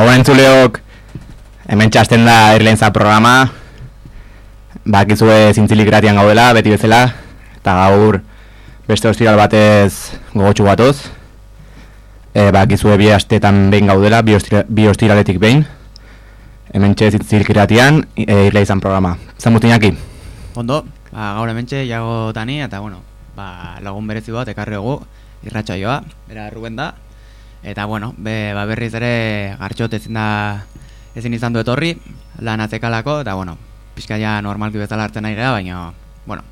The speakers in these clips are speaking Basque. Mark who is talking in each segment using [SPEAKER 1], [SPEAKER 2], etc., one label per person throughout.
[SPEAKER 1] Gauan entzuleok, hemen txasten da Airlinesa programa, bakizue zintzilik gratian gaudela, beti bezala, eta gaur beste ostiral batez gogotxu batoz. E, bakizue bi astetan behin gaudela, bi, ostira, bi ostiraletik behin. Hemen txe zintzilik gratian, e, programa. Zan?
[SPEAKER 2] Ondo, ba, gaur hemen txe, jago tani, eta bueno, ba, lagun berezi bat, ekarri dugu, irratxa joa, bera Ruben da, Eta bueno, be, ba berriz ere gartxot ezin da ezin izan du etorri lan atzekalako eta bueno, pixka ja normalki bezala hartzen nahi gara, baina bueno,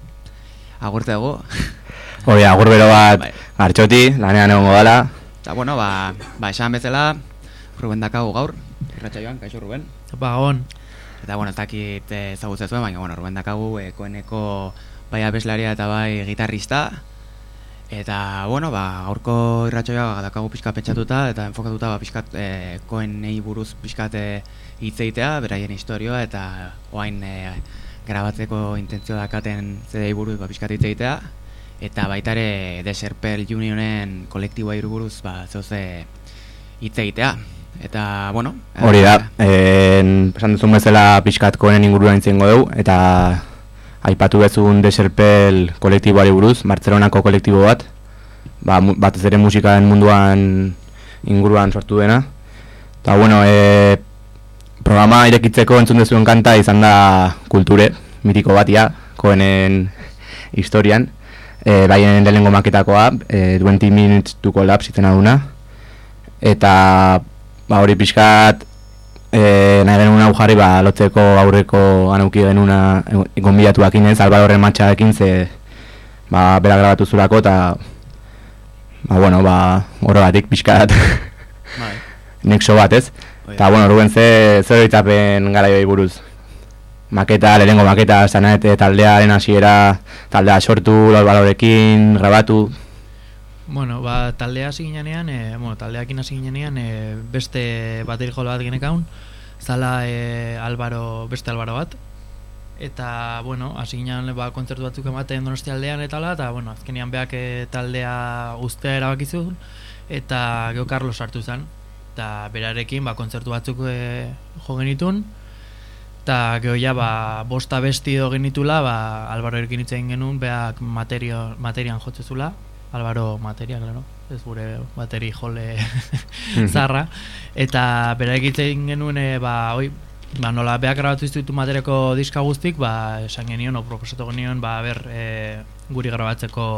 [SPEAKER 2] agurte dugu.
[SPEAKER 1] Hori, agur bero bat bai. gartxoti, lanean egongo dala.
[SPEAKER 2] Eta bueno, ba, ba esan bezala, Ruben dakagu gaur, irratxa joan, kaixo Ruben.
[SPEAKER 3] Ba, on.
[SPEAKER 2] Eta bueno, ez dakit ezagutze zuen, baina bueno, Ruben dakagu ekoeneko bai abeslaria eta bai gitarrista, Eta, bueno, ba, gaurko irratxoia dakago pixka pentsatuta eta enfokatuta ba, pixkat e, koen nahi buruz pixkat e, beraien historioa eta oain e, grabatzeko intentzio dakaten zedei buruz ba, pixkat hitzeitea eta baita ere Deserpel Unionen kolektiboa buruz ba, zeuze hitzeitea. Eta, bueno...
[SPEAKER 1] Hori da, esan duzun bezala pixkat koenen inguruan intzengo dugu. Eta aipatu bezun deserpel kolektiboari buruz, Bartzelonako kolektibo bat, ba, batez ere musikaren munduan inguruan sortu dena. Eta, bueno, e, programa irekitzeko entzun dezuen kanta izan da kulture, mitiko batia, koenen historian. E, baien lehenengo maketakoa, e, 20 minutes to collapse izena duna. Eta, ba, hori pixkat, e, nahi genuen hau jarri ba, lotzeko aurreko anauki denuna gonbidatuak inez, Albadoren matxarekin ze ba, bera grabatu zurako eta ba, bueno, ba, oro batik pixkat bai. nexo bat ez? Eta bueno, ruben ze, ze horitapen gara buruz? Maketa, lehenengo maketa zanete taldearen hasiera taldea sortu, lor balorekin, grabatu
[SPEAKER 3] Bueno, ba, taldea hasi ginean, e, bueno, taldeakin hasi ginean, e, beste bateri jolo bat genekaun, zala e, Albaro, beste Albaro bat, eta, bueno, hasi ginean, ba, kontzertu batzuk ematen donosti aldean eta la, eta, bueno, azkenean beak e, taldea ustea erabakizu, eta geho Carlos hartu zen, eta berarekin, ba, kontzertu batzuk e, jo genitun, eta geho ja, ba, bosta besti genitula, ba, Albaro erikin itzen genuen, beak materio, materian jotzezula, Álvaro Materia, claro, ez gure bateri jole zarra. Eta bera egiten genuen, e, ba, oi, ba, nola beak grabatu iztutu materiako diska guztik, ba, esan genion, o proposatu genion, ba, ber, e, guri grabatzeko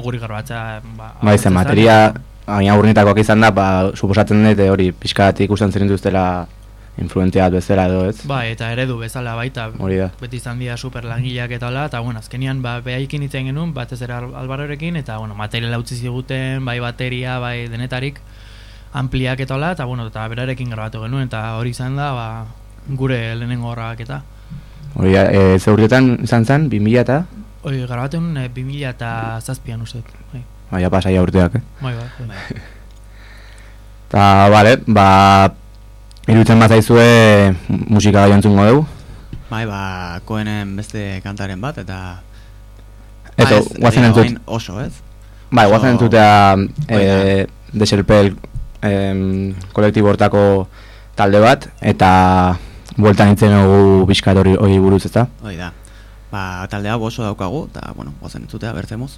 [SPEAKER 3] guri grabatza ba,
[SPEAKER 1] ba izan materia baina urnitakoak izan da ba, suposatzen dut hori pixkatik ikusten zer duztela influentzia bezala edo ez.
[SPEAKER 3] Ba, eta eredu bezala baita.
[SPEAKER 1] Hori da.
[SPEAKER 3] Beti izan dira super langileak eta hola, eta bueno, azkenian ba, behaikin itzen genuen, batez ere albarorekin, eta bueno, materiala utzi ziguten, bai bateria, bai denetarik, ampliak eta hola, eta bueno, eta berarekin grabatu genuen, eta hori izan da, ba, gure lehenengo horrak eta.
[SPEAKER 1] Hori, e, ze izan zen, 2000 eta?
[SPEAKER 3] Hori, grabatu e, 2000 eta zazpian uste. Bai,
[SPEAKER 1] bai pasaia urteak, eh?
[SPEAKER 3] Bai, bai. bai.
[SPEAKER 1] Eta, bale, ba, Irutzen bat zaizue musika gai entzungo dugu?
[SPEAKER 2] Bai, ba, koenen beste kantaren bat, eta...
[SPEAKER 1] Eta, ba, guazen entzut...
[SPEAKER 2] Oso, ez?
[SPEAKER 1] Bai, guazen entzutea e, deserpel em, kolektibo hortako talde bat, eta bueltan itzen dugu bizkat hori buruz, ez da?
[SPEAKER 2] Hoi da. Ba, taldea oso daukagu, eta, bueno, guazen entzutea, bertzemuz.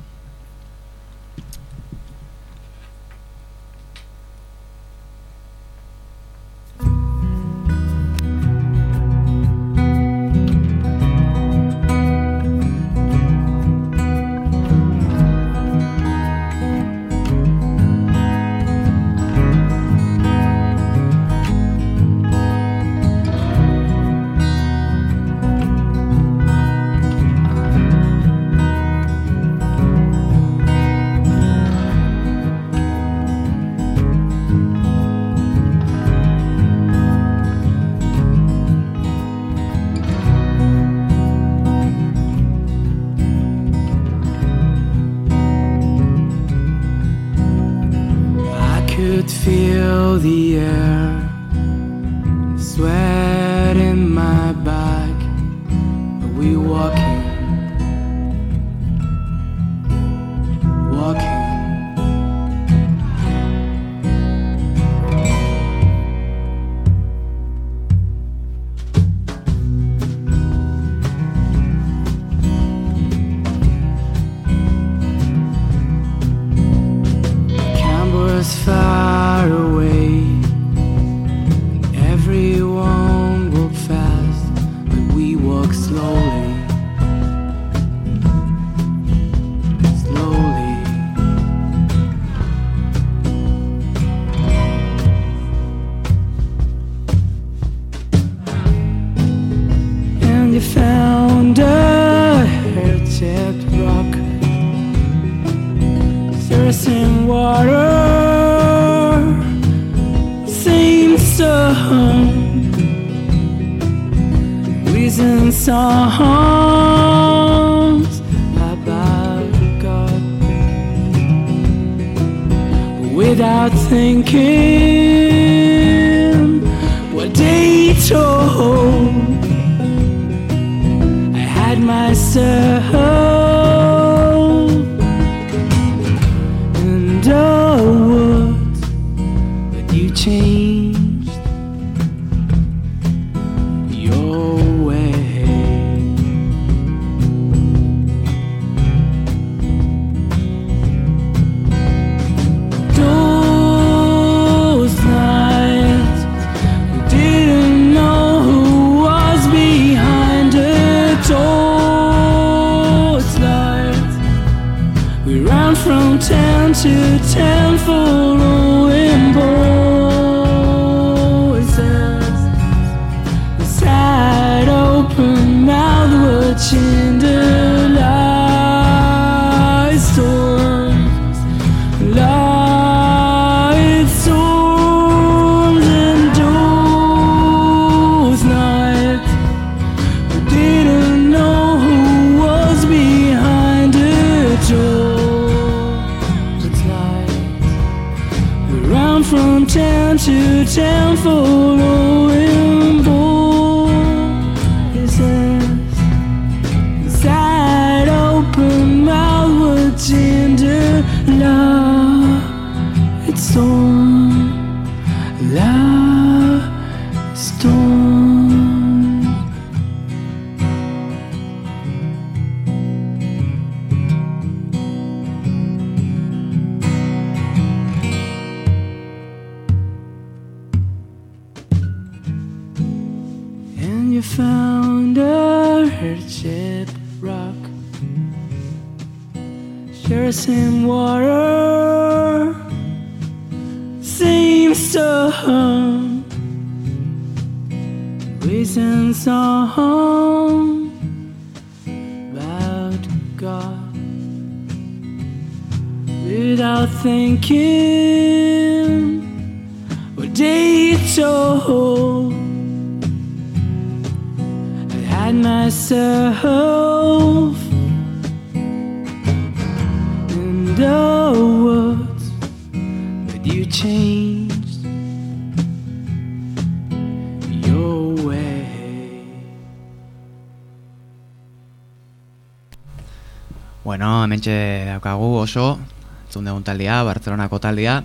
[SPEAKER 2] Bueno, hementxe daukagu oso, entzun dugun taldia, Bartzelonako taldia,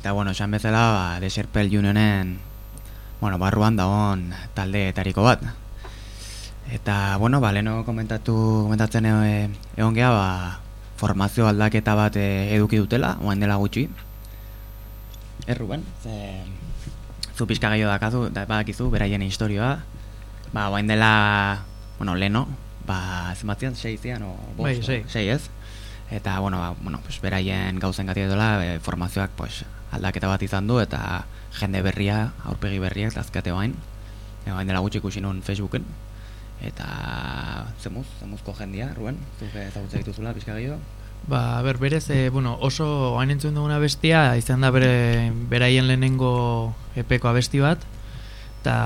[SPEAKER 2] eta bueno, esan bezala, ba, Deserpel Unionen, bueno, barruan dagoen taldeetariko bat. Eta, bueno, ba, leheno komentatu, komentatzen e, egon geha, ba, formazio aldaketa bat e, eduki dutela, oain dela gutxi. Erruben, ze, zu pixka gehiago dakazu, da, badakizu, beraien historioa, ba, oain dela, bueno, leno, ba, zenbatzian, sei zian, o, bost,
[SPEAKER 3] Bai, sei.
[SPEAKER 2] sei ez? Eta, bueno, ba, bueno pues, beraien gauzen gati dela, e, formazioak pues, aldaketa bat izan du, eta jende berria, aurpegi berriak, dazkate bain. E, bain dela gutxi ikusi nun Facebooken. Eta, zemuz, zemuzko jendia, Ruben, zuk ezagutza dituzula, pixka gehiago?
[SPEAKER 3] Ba, ber, berez, e, bueno, oso hain entzun duguna bestia, izan da bere, beraien lehenengo epeko abesti bat, eta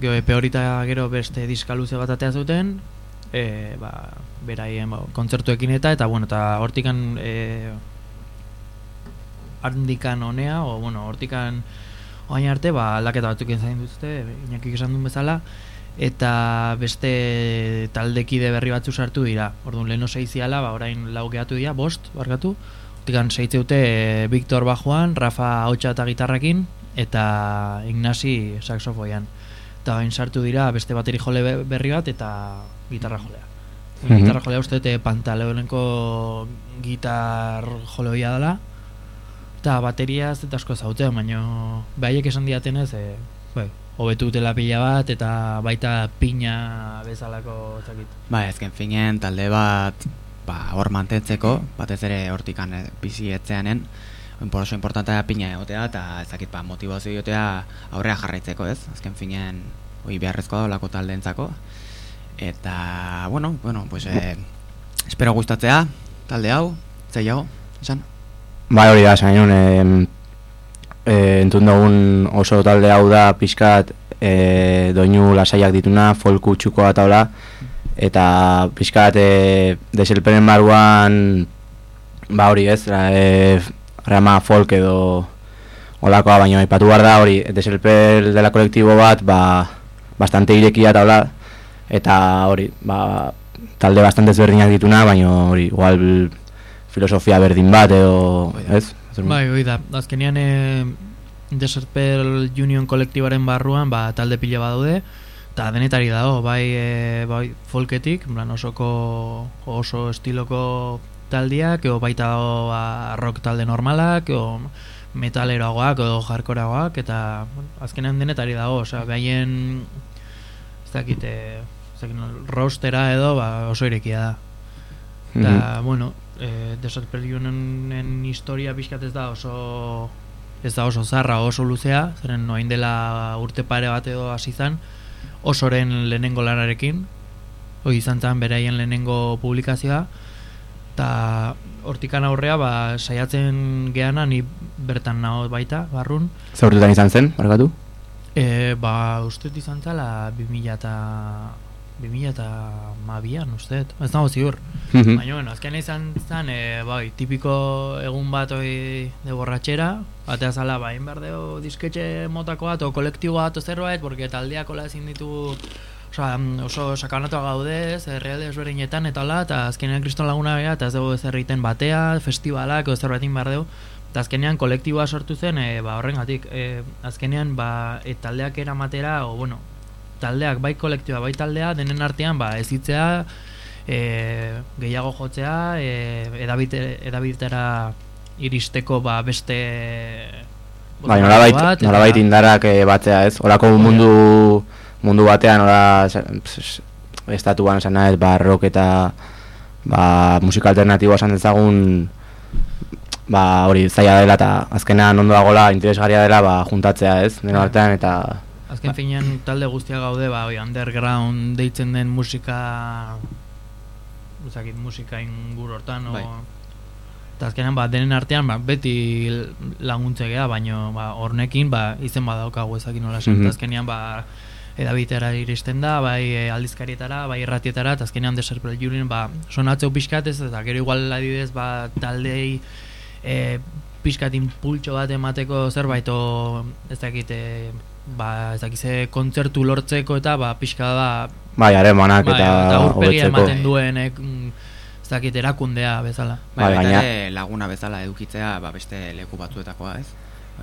[SPEAKER 3] gero epe horita gero beste diska luze bat atea zuten, e, ba, beraien ba, kontzertuekin eta, eta bueno, eta hortikan e, handikan honea, o bueno, hortikan oain arte, ba, aldaketa batzuk zain duzte, inakik esan duen bezala, eta beste taldekide berri batzu sartu dira. Orduan leheno seiziala, ba, orain lau gehatu dira, bost, barkatu. Hortikan seitzeute e, Victor Bajuan, Rafa Hautsa eta gitarrakin, eta Ignasi saxofoian. Eta orain sartu dira beste bateri jole be- berri bat eta gitarra jolea.
[SPEAKER 1] Mhm.
[SPEAKER 3] Gitarra jolea uste dute pantaleoneko gitar joleoia dela. Eta bateria ez dut asko zautea, baina behaiek esan diatenez, e, bai, hobetu dutela pila bat, eta baita pina bezalako zakit.
[SPEAKER 2] Ba, ezken finen talde bat ba, hor mantentzeko, batez ere hortikan eh, bizi etzeanen, oso importantea pina egotea, eta ezakit ba, motivazio egotea aurrea jarraitzeko, ez? Azken finen, hoi beharrezkoa da olako taldeentzako. Eta, bueno, bueno, pues, eh, espero gustatzea, talde hau, zeiago, esan?
[SPEAKER 1] Bai hori da, esan genuen, e, e, entzun dugun oso talde hau da pixkat e, doinu lasaiak dituna, folku txukoa eta hola, eta pixkat e, deselpenen baruan, ba hori ez, e, rama folk edo olakoa, baina ipatu behar da hori, deselpel dela kolektibo bat, ba, bastante irekia eta hola, eta hori, ba, talde bastante ezberdinak dituna, baina hori, igual filosofia berdin bat edo, ez?
[SPEAKER 3] Bai, hoi da, azkenean e, Desert Pearl Union kolektibaren barruan, ba, talde pila badaude, eta denetari dago, bai, e, bai folketik, plan osoko oso estiloko taldiak, edo baita ba, rock talde normalak, edo metaleroagoak, edo jarkoragoak, eta bueno, azkenean denetari dago, osea, behaien ez dakit, e, ez dakit, rostera edo ba, oso irekia da. Eta,
[SPEAKER 1] Mhm.
[SPEAKER 3] bueno, e, Desert historia pixkat ez da oso ez da oso zarra oso luzea, zeren noain dela urte pare bat edo hasi zan, osoren lehenengo lanarekin, hoi izan zen beraien lehenengo publikazioa, eta hortikan aurrea ba, saiatzen geana ni bertan nago baita, barrun,
[SPEAKER 1] Zer urtetan izan zen, barkatu?
[SPEAKER 3] e, ba, uste izan zala 2000 eta 2000 eta mabian, uste ez nago ziur.
[SPEAKER 1] Mhm.
[SPEAKER 3] Baina, bueno, azken izan zen, e, bai, tipiko egun bat hoi de borratxera, batea zala, ba, behar deo disketxe motako bat, o kolektibo bat, o zerbait, porque taldeak hola ezin ditu, Osa, mm, oso sakanatoa gaude, ez, herrialde ezberdinetan eta hola, eta azkenean kriston laguna bera, eta ez dugu ez egiten batea, festivalak, edo zerbaitin behar dugu, eta azkenean kolektiboa sortu zen, e, ba, horrengatik, e, azkenean, ba, e, taldeak eramatera, o, bueno, taldeak, bai kolektiboa, bai taldea, denen artean, ba, ezitzea, e, gehiago jotzea, e, edabite, edabitera iristeko, ba, beste...
[SPEAKER 1] Bai, nolabait,
[SPEAKER 3] bat,
[SPEAKER 1] nolabait indarrak eh, batzea, ez? Olako mundu mundu batean, pss, estatuan esan nahez, ba, rock eta ba, musika alternatiboa esan dezagun ba, hori zaila dela eta azkenean ondo dagoela interesgarria dela ba, juntatzea, ez? Nero
[SPEAKER 3] Bai.
[SPEAKER 1] artean eta
[SPEAKER 3] Azken finean talde guztia gaude, ba, oi, underground deitzen den musika uzakit, musika ingur hortan o,
[SPEAKER 2] Bai.
[SPEAKER 3] eta azkenean ba, denen artean ba, beti laguntze gea, baino ba, hornekin ba, izen badaukagu ezakin nola esan,
[SPEAKER 1] Mhm.
[SPEAKER 3] eta azkenean ba, edabitera iristen da, bai e, aldizkarietara, bai irratietara, eta azkenean deserpel jurin, ba, sonatzeu pixkat ez, eta gero igual adibidez, ba, taldei e, pixkat impultxo bat emateko zerbait, o ez dakit, e, ba, ez dakit ze kontzertu lortzeko eta ba, pixka da,
[SPEAKER 1] bai, haremanak
[SPEAKER 3] bai,
[SPEAKER 1] eta
[SPEAKER 3] eta
[SPEAKER 1] hobetzeko.
[SPEAKER 3] ematen duen, e, ez dakit, erakundea bezala.
[SPEAKER 2] Bai,
[SPEAKER 1] Bai, gaina-
[SPEAKER 2] laguna bezala edukitzea ba, beste leku batzuetakoa, ez?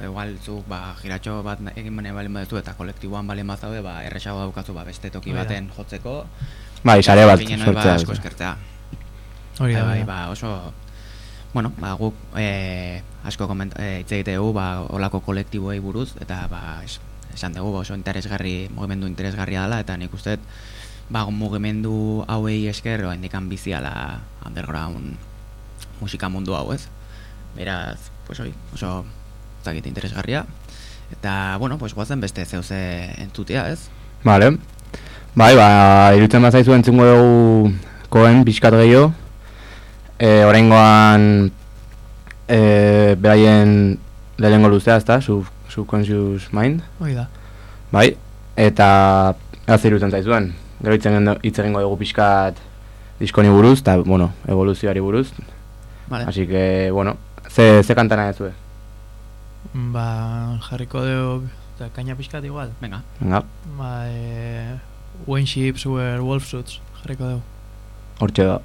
[SPEAKER 2] Igual zu ba, giratxo bat egin bane balin baduzu eta kolektiboan balin bazaude, ba, erresago daukazu ba, beste toki baten jotzeko.
[SPEAKER 1] Bai, sare bat
[SPEAKER 2] hori, ba,
[SPEAKER 1] sortzea.
[SPEAKER 2] asko eskertzea.
[SPEAKER 3] Hori da,
[SPEAKER 2] bai,
[SPEAKER 3] bai,
[SPEAKER 2] ba, oso, bueno, ba, guk e, asko koment, e, hitz egite dugu, ba, olako kolektiboei buruz, eta ba, es, esan dugu, ba, oso interesgarri, mugimendu interesgarria dela, eta nik uste, ba, mugimendu hauei esker, ba, indikan biziala underground musika mundu hau, ez? Beraz, pues hori, oso zakit interesgarria. Eta, bueno, pues guazen beste zeuze entzutea, ez?
[SPEAKER 1] Vale. Bai, ba, irutzen bazaizu entzungo dugu koen pixkat gehiago. E, oraingoan e, beraien lehenengo luzea, ezta, Sub, Subconscious Mind.
[SPEAKER 3] hori da.
[SPEAKER 1] Bai, eta ez irutzen zaizuen. Gero hitz egin- hitz egingo dugu pixkat diskoni buruz, eta, bueno, evoluzioari buruz.
[SPEAKER 2] Vale.
[SPEAKER 1] Así que, bueno, ze, ze kantana ez
[SPEAKER 3] Ba, jarriko dugu, eta kaina pixkat igual.
[SPEAKER 2] Venga.
[SPEAKER 1] Venga,
[SPEAKER 3] Ba, e, when ships were wolf suits, jarriko dugu.
[SPEAKER 1] hortxe da.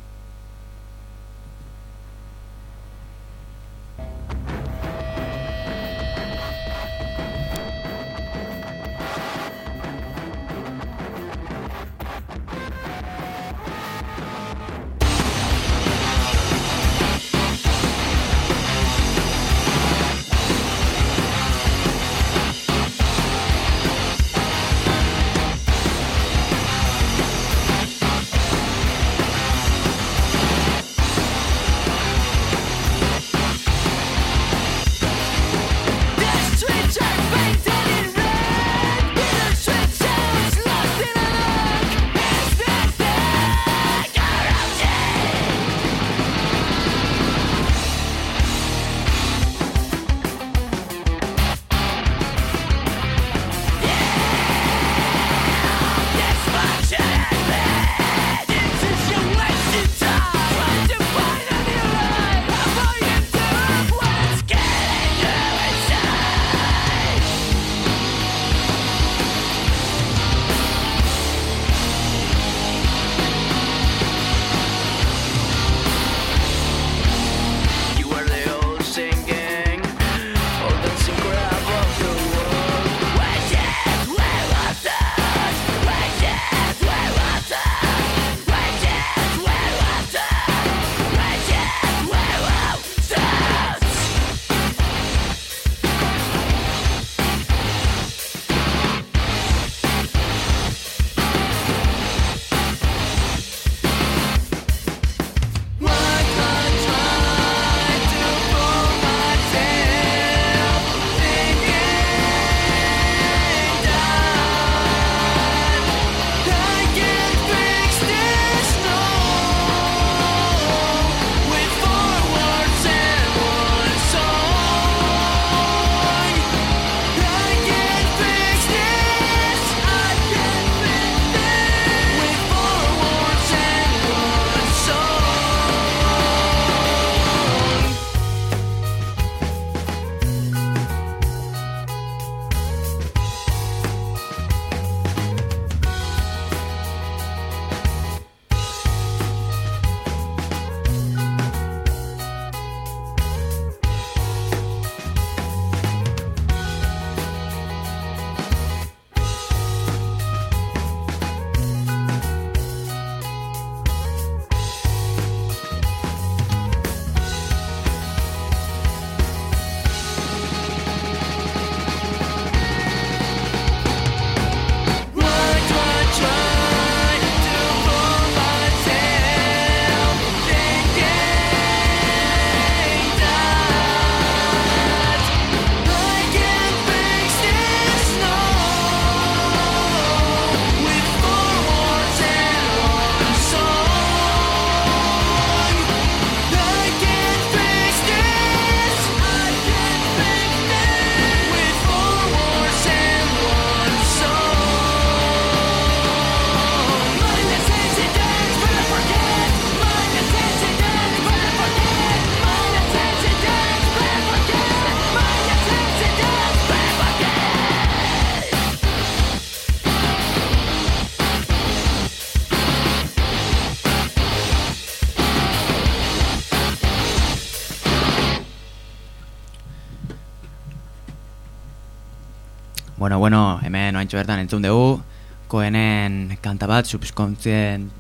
[SPEAKER 2] Oaintxo bertan entzun dugu, koenen kanta bat, subskontzien...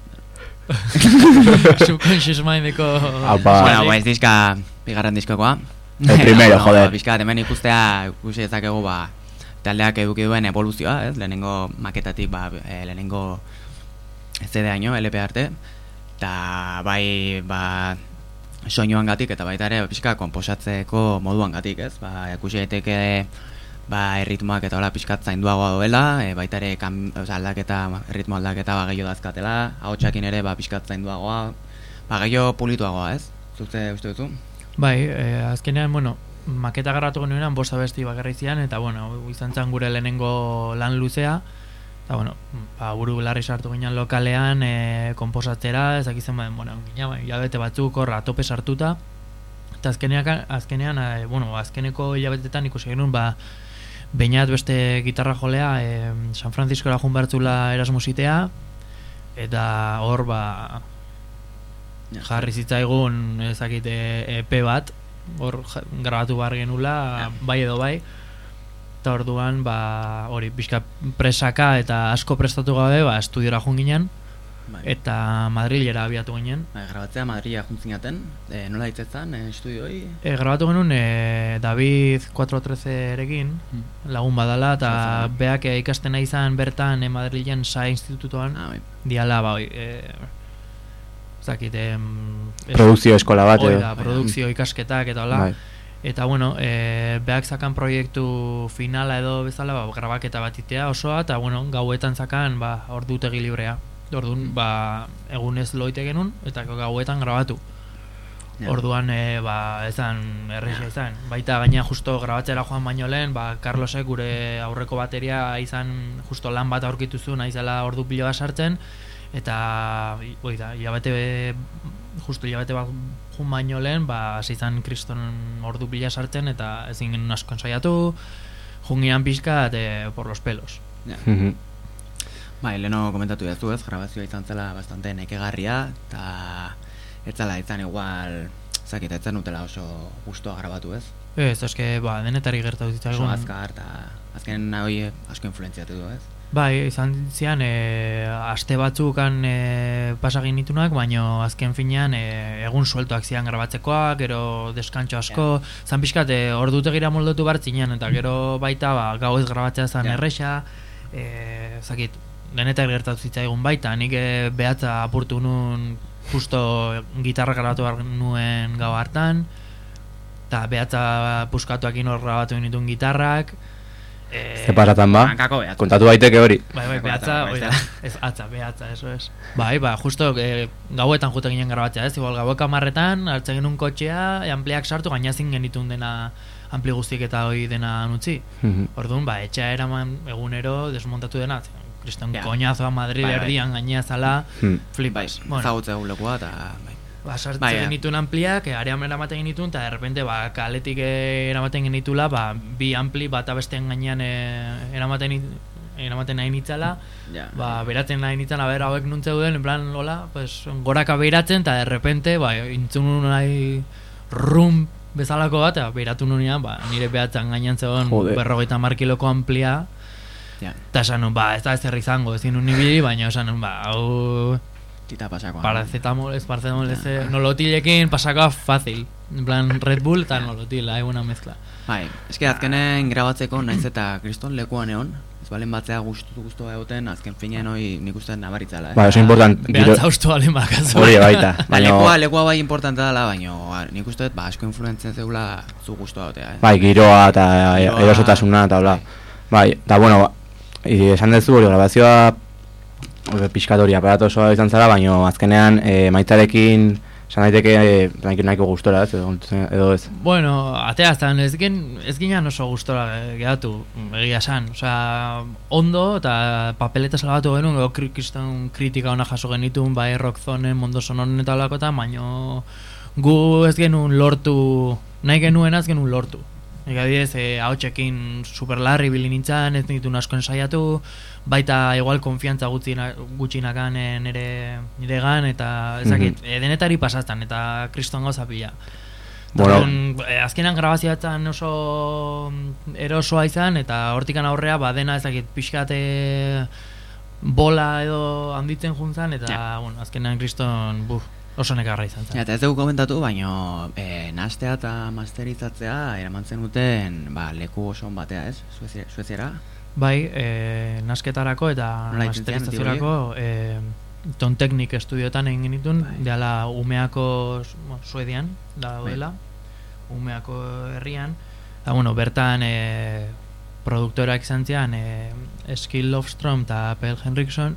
[SPEAKER 3] Subconscious mindeko...
[SPEAKER 1] Apa.
[SPEAKER 2] Bueno, pues diska, bigarren diskokoa.
[SPEAKER 1] El primero,
[SPEAKER 2] Bueno,
[SPEAKER 1] joder.
[SPEAKER 2] Pixka, bat, hemen ikustea, ikusi dezakegu, ba, taldeak eduki duen evoluzioa, ez? Lehenengo maketatik, ba, e, lehenengo CD-aino, LP arte, eta bai, ba, soinuan gatik, eta baita ere, pixka, konposatzeko moduan gatik, ez? Ba, ikusi daiteke, ba, erritmoak eta hola pixkat zainduagoa duela, e, baita ere, kam, oza, aldaketa, erritmo aldaketa, ba, gehiago dazkatela, ahotsakin ere, ba, pixkat zainduagoa, ba, gehiago polituagoa, ez? Zute, uste duzu?
[SPEAKER 3] Bai, eh, azkenean, bueno, maketa garratu genuenan bost abesti bakarrik zian, eta, bueno, izan zen gure lehenengo lan luzea, eta, bueno, ba, buru larri sartu ginen lokalean, e, komposatzera, ez dakizen, ba, bueno, gina, ba, hilabete batzuk horra tope sartuta, eta azkenean, azkenean e, bueno, azkeneko hilabetetan ikusi genuen, ba, Beñat beste gitarra jolea e, San Franciscora jun bertzula Erasmusitea eta hor ba jarri zitzaigun ezakit EP bat hor grabatu behar genula bai edo bai. Eta orduan ba hori pixka presaka eta asko prestatu gabe ba estudiora joan ginen
[SPEAKER 2] Bai.
[SPEAKER 3] eta Madrilera abiatu ginen
[SPEAKER 2] Bai, grabatzea Madrila juntzinaten, e, nola ditzetan, e, estudioi?
[SPEAKER 3] e, grabatu genuen e, David 413 erekin lagun badala eta beak e, ikasten nahi izan bertan e, Madrilen SAE institutoan
[SPEAKER 2] Ah, bai.
[SPEAKER 3] diala ba hoi e, zakit em,
[SPEAKER 1] Produkzio eskola bat edo.
[SPEAKER 3] produkzio ikasketak eta hola
[SPEAKER 1] Bai.
[SPEAKER 3] Eta bueno, e, beak zakan proiektu finala edo bezala ba, grabaketa bat itea osoa, eta bueno, gauetan zakan ba, ordutegi librea. Orduan, ba, egunez loite genuen, eta gauetan grabatu.
[SPEAKER 2] Ja.
[SPEAKER 3] Orduan, e, ba, ezan, errexia izan. Baita gaina justo grabatzera joan baino lehen, ba, Carlosek gure aurreko bateria izan justo lan bat aurkitu zuen, naizela ordu pilo bat sartzen, eta, i- hoi da, hilabete, justo hilabete bat jun baino lehen, ba, izan kriston ordu pila sartzen, eta ezin genuen asko ensaiatu, jungian pixka, e, por los pelos.
[SPEAKER 2] Ja.
[SPEAKER 1] Mhm.
[SPEAKER 2] Bai, leheno komentatu duzu ez, grabazioa izan zela bastante nekegarria, eta ez zela izan igual, zakit, ez utela oso gustoa grabatu ez?
[SPEAKER 3] Ez, eske, ba, denetari gertatu
[SPEAKER 2] Oso
[SPEAKER 3] zitzaigun.
[SPEAKER 2] azkar, eta azken hori asko influenziatu du ez?
[SPEAKER 3] Bai, izan zian, e, aste batzukan e, pasagin nitunak, baino azken finean e, egun sueltoak zian grabatzekoak, gero deskantxo asko, zan pixkat e, ordutegira moldatu bartzinean, eta gero baita ba, gauez grabatzea zan
[SPEAKER 2] Ja.
[SPEAKER 3] erresa, e, zakit, denetak gertatu zitzaigun baita, nik e, behatza apurtu nun justo gitarra grabatu nuen gau hartan, eta behatza puskatuakin hor grabatu nituen gitarrak, e,
[SPEAKER 1] Ze pasatan ba? Kontatu daiteke hori.
[SPEAKER 3] Bai, bai,
[SPEAKER 2] Behatza, bai,
[SPEAKER 3] hoi da,
[SPEAKER 2] ez
[SPEAKER 3] atza, behatza, eso es. Bai, ba, justo e, gauetan jute ginen grabatzea, ez? Igual gauek amarretan, hartzen genuen kotxea, e, ampliak sartu, gainazin genitun dena ampli guztiek eta hoi dena nutzi.
[SPEAKER 1] Mhm.
[SPEAKER 3] Orduan, ba, etxea eraman egunero desmontatu dena, kriston
[SPEAKER 2] Ja.
[SPEAKER 3] koñazoa Madrid
[SPEAKER 2] Bai, bai.
[SPEAKER 3] erdian gainea zala,
[SPEAKER 1] Hmm.
[SPEAKER 3] Flipas. bueno,
[SPEAKER 2] ezagutze lekoa, eta bai.
[SPEAKER 3] ba, sartzen
[SPEAKER 2] Bai, eh.
[SPEAKER 3] genituen ampliak, e, arean eramaten genituen, eta derrepente, ba, kaletik eh, eramaten genitula, ba, bi ampli bata bestean gainean eh, eramaten, eramaten nahi nitzala,
[SPEAKER 2] Ja.
[SPEAKER 3] ba, beratzen nahi nintzen, aber, hauek nuntze duen, en plan, hola, pues, goraka behiratzen, eta de repente, ba, intzun nahi rum bezalako bat, eta behiratu nunean, ba, nire behatzen gainean zegoen berrogeita markiloko amplia,
[SPEAKER 2] Ja,
[SPEAKER 3] eta esan nun, ba, ez da ez izango, ezin nun ibili, baina esan nun, ba, hau,
[SPEAKER 2] tita pasakoa.
[SPEAKER 3] paracetamol, ez paracetamol, ez, eh, nolotilekin pasakoa fácil, en plan, Red Bull eta nolotil, hai buena mezcla.
[SPEAKER 2] Bai, eske azkenen grabatzeko naiz eta kriston lekuan egon, balen batzea gustu guztua egoten, azken finean hoi nik uste nabaritzala, eh?
[SPEAKER 1] Bai, oso important. giro-
[SPEAKER 3] Behatza ustu alen bakazu.
[SPEAKER 1] Hori baita.
[SPEAKER 2] Ba,
[SPEAKER 1] Baina,
[SPEAKER 2] lekua, lekua bai importante dela, baina ba, nik uste ba, asko influentzen zeula zu guztua dotea, eh?
[SPEAKER 1] bai, giroa eta erosotasuna eta hola. Bai, eta bueno, i- esan duzu hori grabazioa hori pixkat hori aparatosoa izan zara, baina azkenean e, maitarekin esan daiteke e, nahiko, gustora, ez, edo, ez.
[SPEAKER 3] Bueno, atea zan, ez, gen, ez ginen oso gustora eh, geratu, egia esan. Osea, ondo eta papeleta salbatu genuen, gero kri- kriston kritika ona jaso genitun, bai rock zonen, mondo sonoren eta holakota, baino gu ez genuen lortu, nahi genuen ez genuen lortu. Ega adibidez, eh, ahotsekin superlarri bili nintzen, ez nituen asko ensaiatu, baita igual konfiantza gutxina, gutxinakan eh, nire niregan eta ezakit, mm denetari pasaztan eta kriston gauza pila.
[SPEAKER 1] Bueno.
[SPEAKER 3] Eh, azkenan grabazioetan oso erosoa izan, eta hortikan aurrea, ba, dena ezakit pixkate bola edo handitzen juntzan, eta,
[SPEAKER 2] Ja.
[SPEAKER 3] bueno, azkenan kriston, buf, oso nekarra izan zen.
[SPEAKER 2] Eta ez dugu komentatu, baino e, nastea eta masterizatzea eraman zenuten ba, leku oso batea, ez? Sueziara?
[SPEAKER 3] Bai, e, nasketarako eta
[SPEAKER 2] Nola
[SPEAKER 3] masterizaziorako e, ton teknik estudioetan egin genitun,
[SPEAKER 2] Bai.
[SPEAKER 3] deala umeako bueno, suedian, da
[SPEAKER 2] Bai.
[SPEAKER 3] dela, umeako herrian, eta bueno, bertan e, produktorak izan zian, e, Eskil Lofstrom eta Pel Henriksson,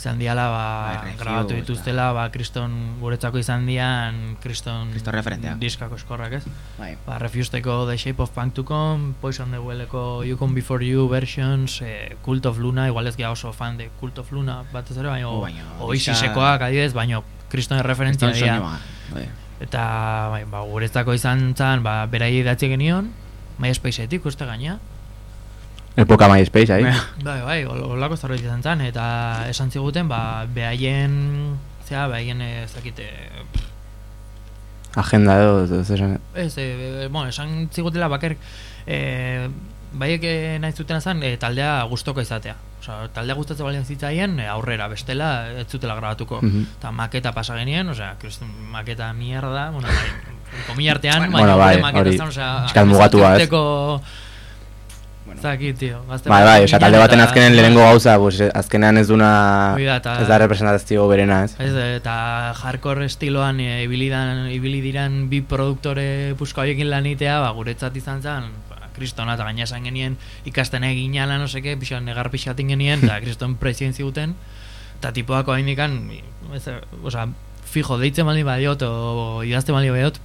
[SPEAKER 3] izan diala, ba,
[SPEAKER 2] Bai,
[SPEAKER 3] grabatu dituztela, ba, kriston guretzako izan dian, kriston
[SPEAKER 2] Kriston referenteak.
[SPEAKER 3] diskako eskorrak, ez?
[SPEAKER 2] Bai.
[SPEAKER 3] Ba, Refusteko The Shape of Punk to Come, Poison the Welleko You Come Before You versions, eh, Cult of Luna, igual ez gara oso fan de Cult of Luna, batez ere, baina
[SPEAKER 2] Oh, baina
[SPEAKER 3] Oisisekoak adibidez, baina kriston referentzia
[SPEAKER 2] Kriston
[SPEAKER 3] dira.
[SPEAKER 2] soinua, Bai.
[SPEAKER 3] Eta bai, ba, guretzako izan zen, ba, berai idatzi genion, MySpaceetik uste gaina.
[SPEAKER 1] Epoka MySpace, ahí.
[SPEAKER 3] Bai, bai, holako zerbait izan zen, eta esan ziguten, ba, behaien, zera, behaien ez dakite,
[SPEAKER 1] Agenda edo, ez- esan.
[SPEAKER 3] Ez, e, bueno, esan zigutela baker e, baiek e, nahi zutena zen e, taldea gustoko izatea. Osea, taldea gustatzen balien zitzaien e, aurrera bestela ez zutela grabatuko.
[SPEAKER 1] Mhm.
[SPEAKER 3] Eta maketa pasa genien, osea, maketa mierda, bueno, bai, komilla artean,
[SPEAKER 1] Bueno, bai,
[SPEAKER 3] maketa
[SPEAKER 1] hori,
[SPEAKER 3] zen, osea,
[SPEAKER 1] pixkat mugatua, ez?
[SPEAKER 2] Bueno,
[SPEAKER 3] Zaki, tio. gazte
[SPEAKER 1] Bai, bai, osea, talde baten azkenen lehenengo gauza, pues, eh, azkenean ez duna,
[SPEAKER 3] Hori da, eta-
[SPEAKER 1] ez da representazio berena, ez?
[SPEAKER 3] Ez, eta hardcore estiloan e, ibili, dan, ibili diran bi produktore puska horiekin lanitea, ba, guretzat izan zen, ba, kristona, eta gaina esan genien ikasten egin ala, no seke, pixan negar pixatin genien, eta kriston prezien ziguten, eta tipoako hain dikan, ez, oza, fijo, deitzen bali badiot, o idazten bali badiot,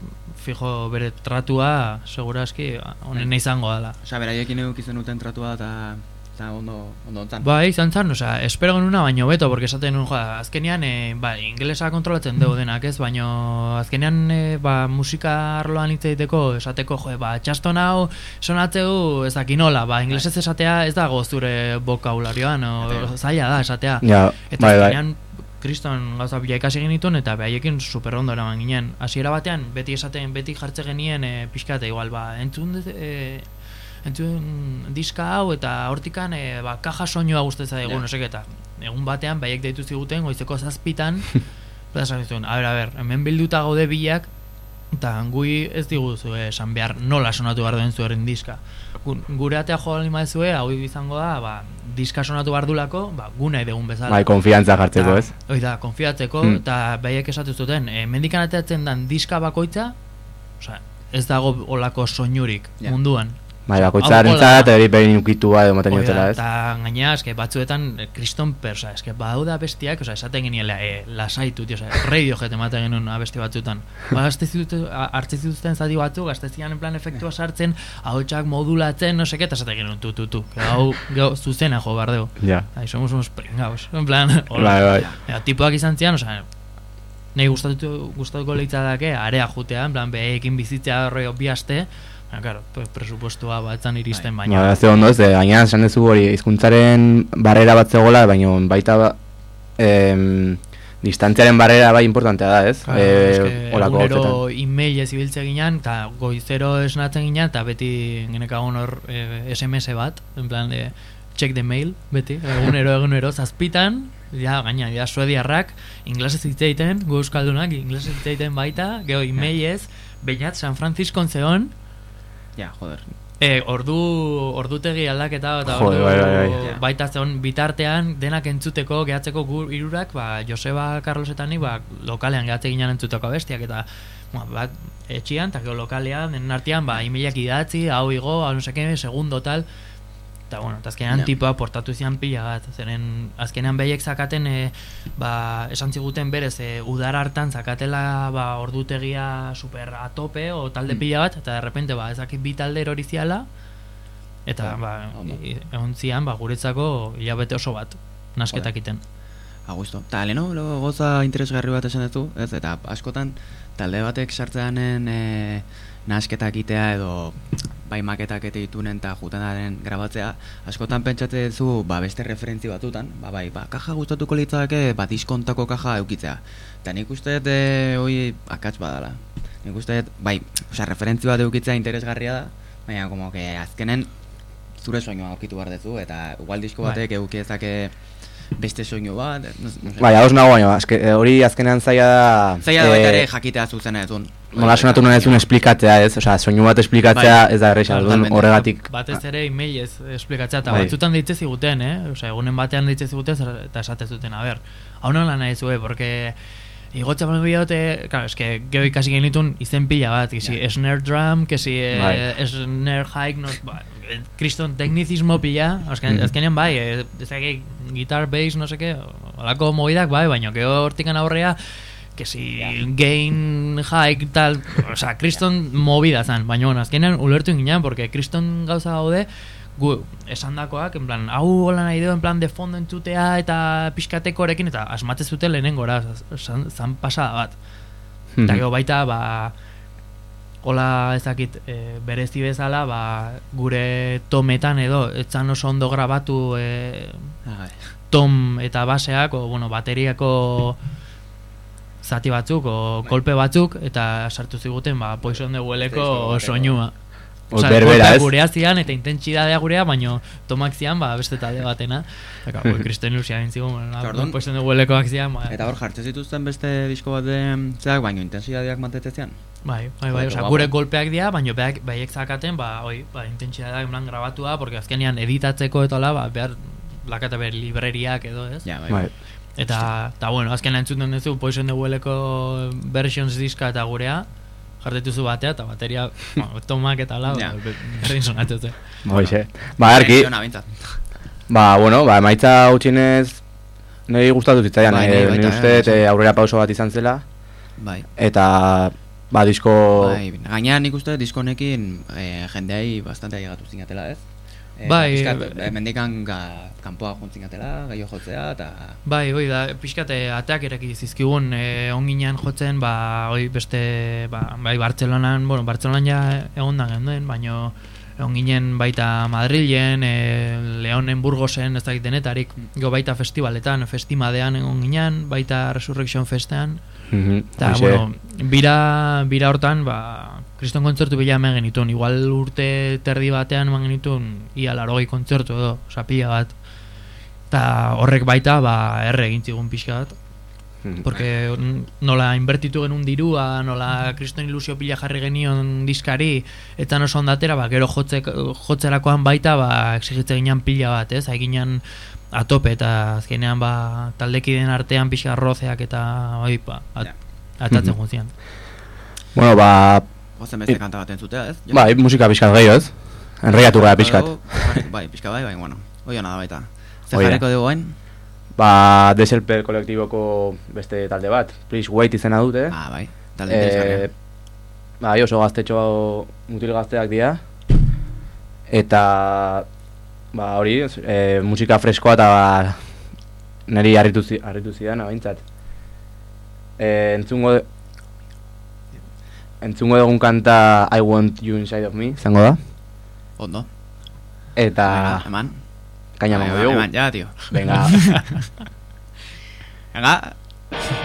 [SPEAKER 3] fijo bere tratua, seguraski, honen izango dela.
[SPEAKER 2] Osea, beraiekin edukizen duten tratua eta eta ondo ondo ontzan.
[SPEAKER 3] Bai, izan zen, osea, espero genuna baino beto, porque esaten nuen, joa, azkenean, e, ba, ingelesa kontrolatzen dugu denak, ez, baino, azkenean, e, ba, musika arloan hitz egiteko, esateko, jo, ba, txaston hau, sonatzeu, ez daki nola, ba, inglesez esatea, ez dago zure bokabularioan, o,
[SPEAKER 2] Bai.
[SPEAKER 3] zaila da, esatea.
[SPEAKER 1] Ja,
[SPEAKER 3] Eta
[SPEAKER 1] bai, bai.
[SPEAKER 3] Kriston gauza bila ikasi genituen eta behaiekin super ondo eraman ginen. Hasiera batean, beti esaten, beti jartze genien e, pixkate, igual, ba, entzun, e, entzun diska hau eta hortikan e, ba, kaja soinua zaigu,
[SPEAKER 2] Ja.
[SPEAKER 3] no seketa. Egun batean, baiek deitu ziguten, goizeko zazpitan, eta esan zituen, a ber, a ber, hemen bilduta gaude bilak, eta gui ez diguzu esan behar nola sonatu behar duen zueren diska. Gu- Gure atea jo baldin baduzue, hau izango da, ba, diska sonatu behar dulako, ba, gu nahi dugun bezala.
[SPEAKER 1] Bai, konfiantza jartzeko, ez?
[SPEAKER 3] Hoi da, konfiatzeko,
[SPEAKER 1] Hmm.
[SPEAKER 3] eta behiek esatu zuten, e, mendikan ateratzen den diska bakoitza, osea, ez dago olako soinurik
[SPEAKER 2] Ja.
[SPEAKER 3] munduan.
[SPEAKER 1] Bai, bakoitzaren
[SPEAKER 3] hola.
[SPEAKER 1] zat, hori behin ukitua edo maten
[SPEAKER 3] Hoi da,
[SPEAKER 1] diotela, ez?
[SPEAKER 3] Eta gaina, eske, batzuetan, eh, kriston persa, eske, badauda bestiak, osea, esaten geniela, e, lasaitu, tio, osea, radio jete ematen genuen abesti batzuetan. Ba, azte zituzten, zati batzuk, azte zian en plan efektua sartzen, ahotsak modulatzen, no seke, eta esaten genuen, tu, tu, tu, hau, gau, zuzena jo, dugu.
[SPEAKER 1] Ja.
[SPEAKER 3] Ahí somos unos pringaos. En plan, hola.
[SPEAKER 1] Bai, bai.
[SPEAKER 3] Tipoak izan zian, osea, nahi gustatuko, gustatuko leitzadake area jutea, en plan, behekin bizitzea horre bi aste, baina, claro, pre- presupuestua batzan iristen, baina,
[SPEAKER 1] Ba, ze ondo ez, eh, gaina esan duzu hori, hizkuntzaren barrera bat zegoela, baina baita ba, em, distantziaren barrera bai importantea da, ez?
[SPEAKER 3] Claro,
[SPEAKER 1] Eh,
[SPEAKER 3] eske
[SPEAKER 1] holako
[SPEAKER 3] egunero email ez ibiltze ginen, eta goizero esnatzen ginen, eta beti genekagun hor eh, SMS bat, en plan, de, check the mail, beti, egunero, egunero, zazpitan, ja, gaina, ja, suediarrak, inglesez hitz egiten, gu euskaldunak, inglesez hitz egiten baita, geho, emailez, bainat, San Francisco zeon,
[SPEAKER 2] Ja, joder.
[SPEAKER 3] E, ordu ordutegi aldaketa eta ordu
[SPEAKER 1] bai, bai, bai.
[SPEAKER 3] baita zeon bitartean denak entzuteko gehatzeko gu hirurak ba Joseba Carlosetani ba lokalean gehatze ginen entzuteko bestiak eta ba, bat etxian eta lokalean denen artean ba emailak idatzi hau igo hau no seke segundo tal eta bueno eta azkenean
[SPEAKER 2] Ja.
[SPEAKER 3] tipoa portatu zian pila bat zeren azkenean behiek zakaten e, ba esan ziguten berez e, udar hartan zakatela ba ordutegia super a tope o talde
[SPEAKER 2] Mm.
[SPEAKER 3] pila bat eta de repente ba ezakit bi talde erori ziala eta ba i- egon zian ba guretzako hilabete oso bat nasketak iten.
[SPEAKER 2] Agusto. Ta leno, goza interesgarri bat esan duzu, ez? Eta askotan talde batek sartzeanen e, nasketak itea edo bai maketak eta itunen eta jutenaren grabatzea, askotan pentsate zu ba, beste referentzi batutan, ba, bai, ba, kaja gustatuko litzake, ba, diskontako kaja eukitzea. Eta nik uste dut, e, hoi akats badala. Nik uste, dut, bai, osea, referentzi bat eukitzea interesgarria da, baina, como que azkenen zure soinua aurkitu behar duzu, eta igual disko
[SPEAKER 3] Bai.
[SPEAKER 2] batek euki dezake beste soinu bat, no, no.
[SPEAKER 1] Bai, ados nago baina, eh, hori azkenean zaila da...
[SPEAKER 2] Zaila da
[SPEAKER 1] eh,
[SPEAKER 2] ere jakitea zuzena ezun.
[SPEAKER 1] Nola sonatu nahi ezun esplikatzea ez, osea, soinu bat esplikatzea
[SPEAKER 2] Bai.
[SPEAKER 1] ez da erresa, horregatik...
[SPEAKER 3] Batez ere emailez esplikatzea, eta
[SPEAKER 1] Bai.
[SPEAKER 3] batzutan deitze ziguten, eh? Osea, egunen batean deitze ziguten, eta esate zuten, a ber, hau nola nahi zue, porque igotza balen bideote, claro, eske, geho ikasi genitun izen pila bat, que si
[SPEAKER 2] Ja.
[SPEAKER 3] snare drum, que si eh,
[SPEAKER 1] Bai.
[SPEAKER 3] snare hike, no, ba, eh, kriston teknizismo pila, azken,
[SPEAKER 1] Mhm.
[SPEAKER 3] azkenean bai, eh, ezake, guitar, bass, no seke, olako movidak bai, baina geho hortikan aurrea, que si gain hike tal, o sea, kriston movida zan, baina bueno, azkenean ulertu ginean, porque kriston gauza gaude, gu esandakoak, en plan, hau hola nahi en plan, de fondo entzutea eta pixkatekorekin, eta asmatze zuten lehenengora, zan, zan pasada bat. Eta
[SPEAKER 1] Mhm.
[SPEAKER 3] gero baita, ba, hola ezakit, e, berezi bezala, ba, gure tometan edo, etzan oso ondo grabatu e, tom eta baseak, o, bueno, bateriako zati batzuk, o kolpe batzuk, eta sartu ziguten, ba, Poison
[SPEAKER 2] Poison the
[SPEAKER 3] soinua.
[SPEAKER 1] Hor berbera, ez?
[SPEAKER 3] gurea zian, eta intentsidadea gurea, baino tomak zian, ba, beste talde batena. Eta, pues, Kristen bueno,
[SPEAKER 2] Eta orduan-
[SPEAKER 3] Poison the Wellekoak zian, ba,
[SPEAKER 2] Eta hor jartzen zituzten beste disko bat den zeak, baino intensidadeak mantetezian.
[SPEAKER 3] Bai, bai, bai, osea,
[SPEAKER 2] guapo.
[SPEAKER 3] gure golpeak dira, baina beak, baiek zakaten, ba, oi, ba, intentsitatea en plan grabatua, porque azkenean editatzeko eta hola, ba, behar, lakata behar libreriak edo, ez?
[SPEAKER 2] Ja, bai.
[SPEAKER 1] Bai.
[SPEAKER 3] Eta, eta bueno, azkenean entzuten duzu Poison the Welleko versions diska eta gurea, jartetuzu batea, eta bateria, bueno, tomak eta lau, berdin sonatzen zen.
[SPEAKER 1] Hoxe. Ba,
[SPEAKER 2] behintzat.
[SPEAKER 1] ba, bueno, ba, emaitza utxinez niri gustatu zitzaidan,
[SPEAKER 2] Bai,
[SPEAKER 1] eh,
[SPEAKER 2] niri
[SPEAKER 1] nire
[SPEAKER 2] baita,
[SPEAKER 1] uste,
[SPEAKER 2] eh,
[SPEAKER 1] eta
[SPEAKER 2] oso.
[SPEAKER 1] aurrera pauso bat izan zela,
[SPEAKER 2] Bai.
[SPEAKER 1] eta, ba, disko...
[SPEAKER 2] Bai, gainera nik uste disko honekin eh, jendeai bastante ailegatu zingatela, ez? Eh,
[SPEAKER 3] Bai,
[SPEAKER 2] pixkat,
[SPEAKER 3] eh,
[SPEAKER 2] eh, mendikan ga, kanpoa juntzingatela, gaio jotzea, eta...
[SPEAKER 3] Bai, hoi da, pixkate ateak ireki zizkigun, e, onginean jotzen, ba, hoi beste, ba, bai, Bartzelonan, bueno, Bartzelonan ja egon da genduen, baino egon ginen baita Madrilen, e, Leonen, Burgosen, ez dakit denetarik, go baita festivaletan, festimadean egon ginen, baita Resurrection Festean,
[SPEAKER 1] Mhm,
[SPEAKER 3] eta,
[SPEAKER 1] hoxe.
[SPEAKER 3] bueno, bira, bira hortan, ba, kriston kontzertu bila hemen genituen, igual urte terdi batean eman genituen, ia larogei kontzertu edo, osa pila bat, eta horrek baita, ba, erre egin zigun pixka bat,
[SPEAKER 1] Mhm.
[SPEAKER 3] porque nola inbertitu genuen dirua, nola kriston ilusio pila jarri genion diskari, eta oso ondatera, ba, gero jotze, jotzerakoan baita, ba, exigitze ginen pila bat, ez, eginen atope, eta azkenean, ba, taldekideen artean pixka rozeak eta, oi, ba, at,
[SPEAKER 2] Ja.
[SPEAKER 3] atatzen guztian.
[SPEAKER 1] Bueno, ba,
[SPEAKER 2] Gozen beste kanta bat entzutea, ez?
[SPEAKER 1] bai, musika pixkat gehiago, ez? Enreiatu gara pixkat.
[SPEAKER 2] Bai, pixka bai, bai, bueno. Hoi hona da baita. Zer jarriko dugu hain?
[SPEAKER 1] Ba, Deserper kolektiboko beste talde bat, Please Wait izena dute.
[SPEAKER 2] Ah, bai. Talde interesgarria.
[SPEAKER 1] bai, oso gaztetxo mutil gazteak dira. Eta, ba, hori, e, musika freskoa eta ba, niri harritu, harritu zidan, abintzat. E, entzungo, de, entzungo dugun kanta I Want You Inside of Me, zango da.
[SPEAKER 2] Ondo.
[SPEAKER 1] Eta,
[SPEAKER 2] Venga, eman.
[SPEAKER 1] kaina mango
[SPEAKER 2] bai,
[SPEAKER 1] diogu.
[SPEAKER 2] Eman, ja, tio.
[SPEAKER 1] Venga.
[SPEAKER 2] Venga.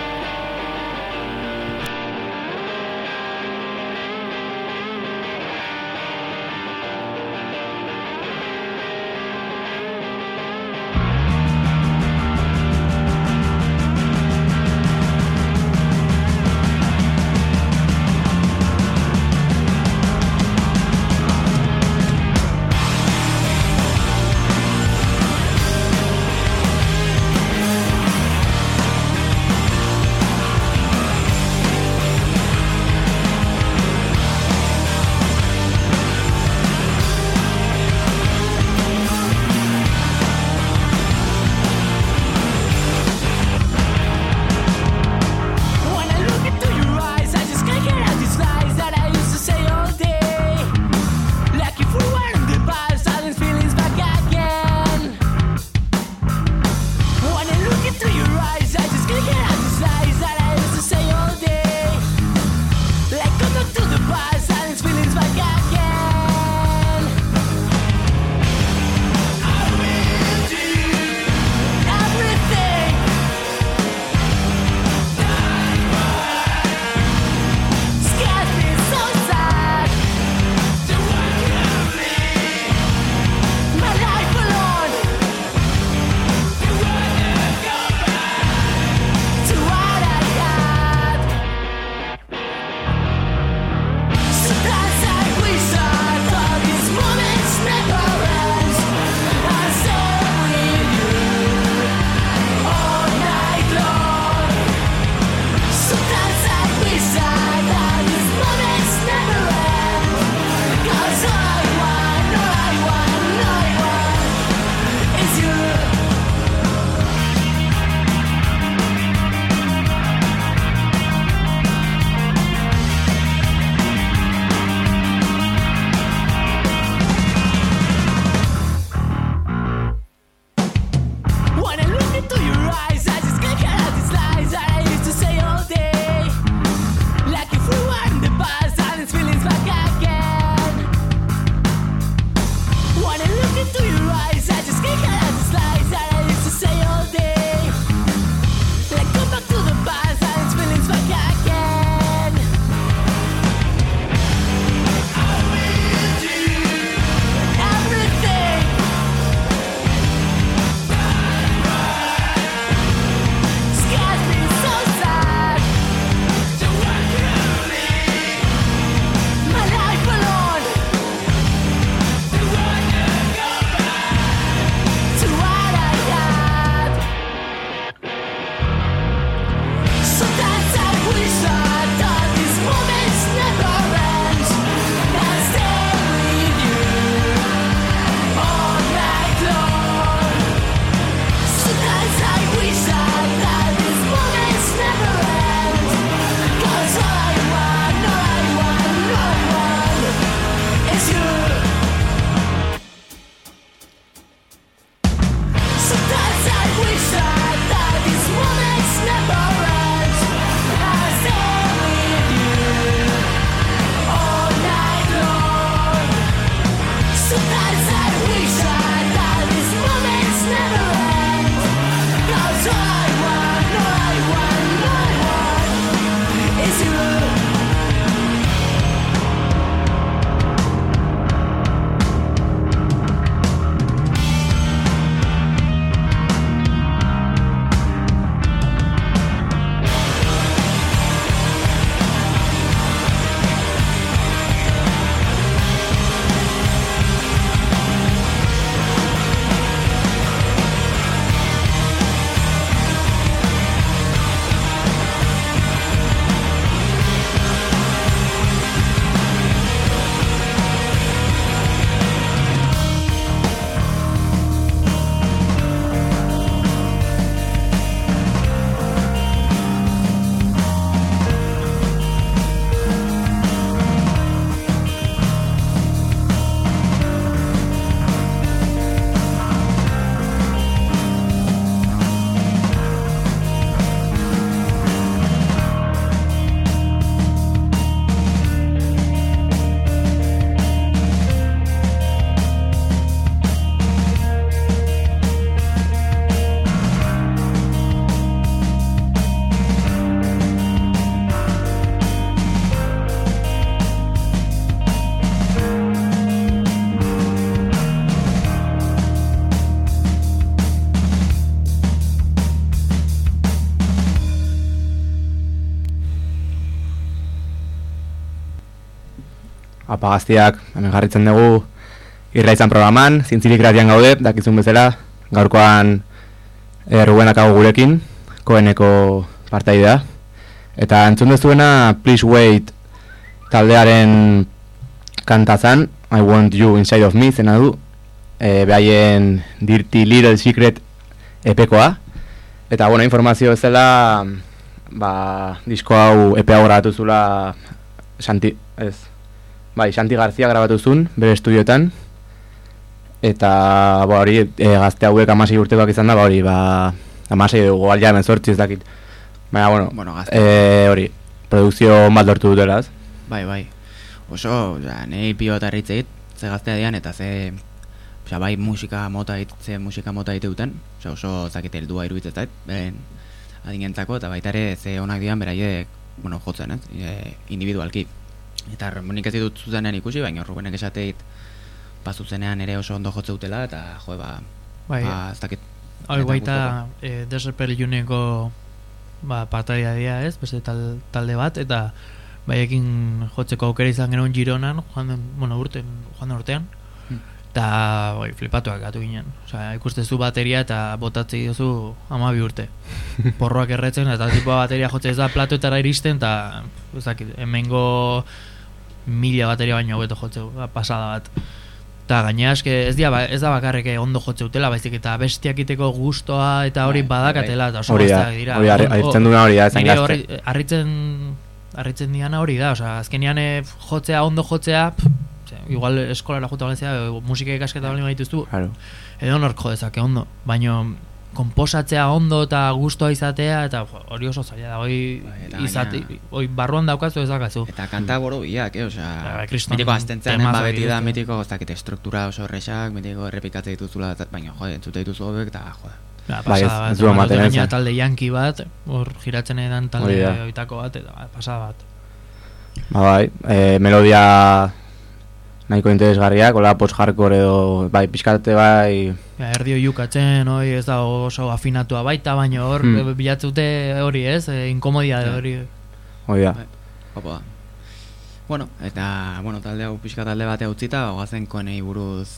[SPEAKER 1] apagaztiak, hemen jarritzen dugu irra izan programan, zintzilik gratian gaude, dakizun bezala, gaurkoan e, Rubenak gurekin, koeneko partaidea. Eta entzun dezuena, Please Wait taldearen kantazan, I Want You Inside of Me, zena du, e, behaien Dirty Little Secret epekoa. Eta, bueno, informazio bezala, ba, disko hau epe hau grabatu zula Santi, ez, bai, Santi García grabatu zuen, bere estudioetan, eta, ba, hori, e, gazte hauek amasei urtekoak izan da, ba, hori, ba, amasei dugu, alia hemen sortzi ez dakit. Baina, bueno,
[SPEAKER 2] Bueno, gazte.
[SPEAKER 1] e, hori, produkzio bat lortu dutela, ez?
[SPEAKER 2] Bai, bai. Oso, ja, nahi pio eta erritzeit, ze gaztea dian, eta ze, osea, bai musika mota ze musika mota dite duten, osea, oso zakite heldua iruditzen zait, beren adinentzako, eta baita ere ze onak dian beraiek, bueno, jotzen, ez, e, individualki. Eta nik ez ditut zuzenean ikusi, baina Rubenek esateit, ba, zuzenean ere oso ondo jotze dutela, eta, jo, ba,
[SPEAKER 3] Bai,
[SPEAKER 2] ba, ez dakit.
[SPEAKER 3] hau baita e, Desert Juneko ba, partaria dira ez, beste tal, talde bat, eta baiekin jotzeko aukera izan genuen Gironan, joan den, bueno, urten, joan den urtean,
[SPEAKER 2] Hmm.
[SPEAKER 3] Eta bai, flipatuak gatu ginen. Osea, ikustezu bateria eta botatzei duzu amabi urte. Porroak erretzen, eta tipo bateria jotzen ez da platoetara iristen, eta ez dakit, hemengo mila bateria baino hobeto jotzeu, pasada bat. Eta gainera eske ez, dia, ba- ez da bakarrik ondo jotze utela, baizik eta bestiak iteko gustoa eta hori
[SPEAKER 2] Bai,
[SPEAKER 3] badakatela, eta oso
[SPEAKER 1] Hori da,
[SPEAKER 3] gazteak dira.
[SPEAKER 1] hori harritzen duena hori da, ez hain
[SPEAKER 3] Nire
[SPEAKER 1] gazte.
[SPEAKER 3] horri, eh, harritzen, harritzen diana hori da, osea, azkenean eh, jotzea, ondo jotzea, pff, igual eskolara jota balenzea, musika ikasketa bali badituzu,
[SPEAKER 1] Claro.
[SPEAKER 3] edo nork jo dezake ondo, baino konposatzea ondo eta gustoa izatea eta hori oso zaila da, hoi
[SPEAKER 2] Bai, eta
[SPEAKER 3] izate, hoi barruan daukazu ez dakazu.
[SPEAKER 2] Eta kanta boro biak, eh, osea,
[SPEAKER 3] Bai, kriston
[SPEAKER 2] mitiko aztentzean
[SPEAKER 3] temazo
[SPEAKER 2] ba beti da mitiko, ez dakit, estruktura oso horrexak, mitiko errepikatze dituzula, eta- baina, jode, entzute dituzu hobek, eta, jode.
[SPEAKER 3] Ba,
[SPEAKER 1] Bai, ez-
[SPEAKER 3] pasada bat,
[SPEAKER 1] ez du
[SPEAKER 3] eta talde yanki bat, hor giratzen edan
[SPEAKER 1] Hori
[SPEAKER 3] talde oitako bat, eta ba, pasada bat.
[SPEAKER 1] Ba, bai, e, melodia nahiko interesgarriak, hola post-hardcore edo, bai, pixkate bai,
[SPEAKER 3] Ja, erdio jukatzen, hoi ez da oso afinatua baita, baina hor
[SPEAKER 1] Hmm.
[SPEAKER 3] hmm. bilatzute hori ez, e, inkomodia
[SPEAKER 2] Ja.
[SPEAKER 3] hori.
[SPEAKER 1] hori da.
[SPEAKER 2] Bai. Opa. Bueno, eta, bueno, talde hau pixka talde bate utzita, oazen konei buruz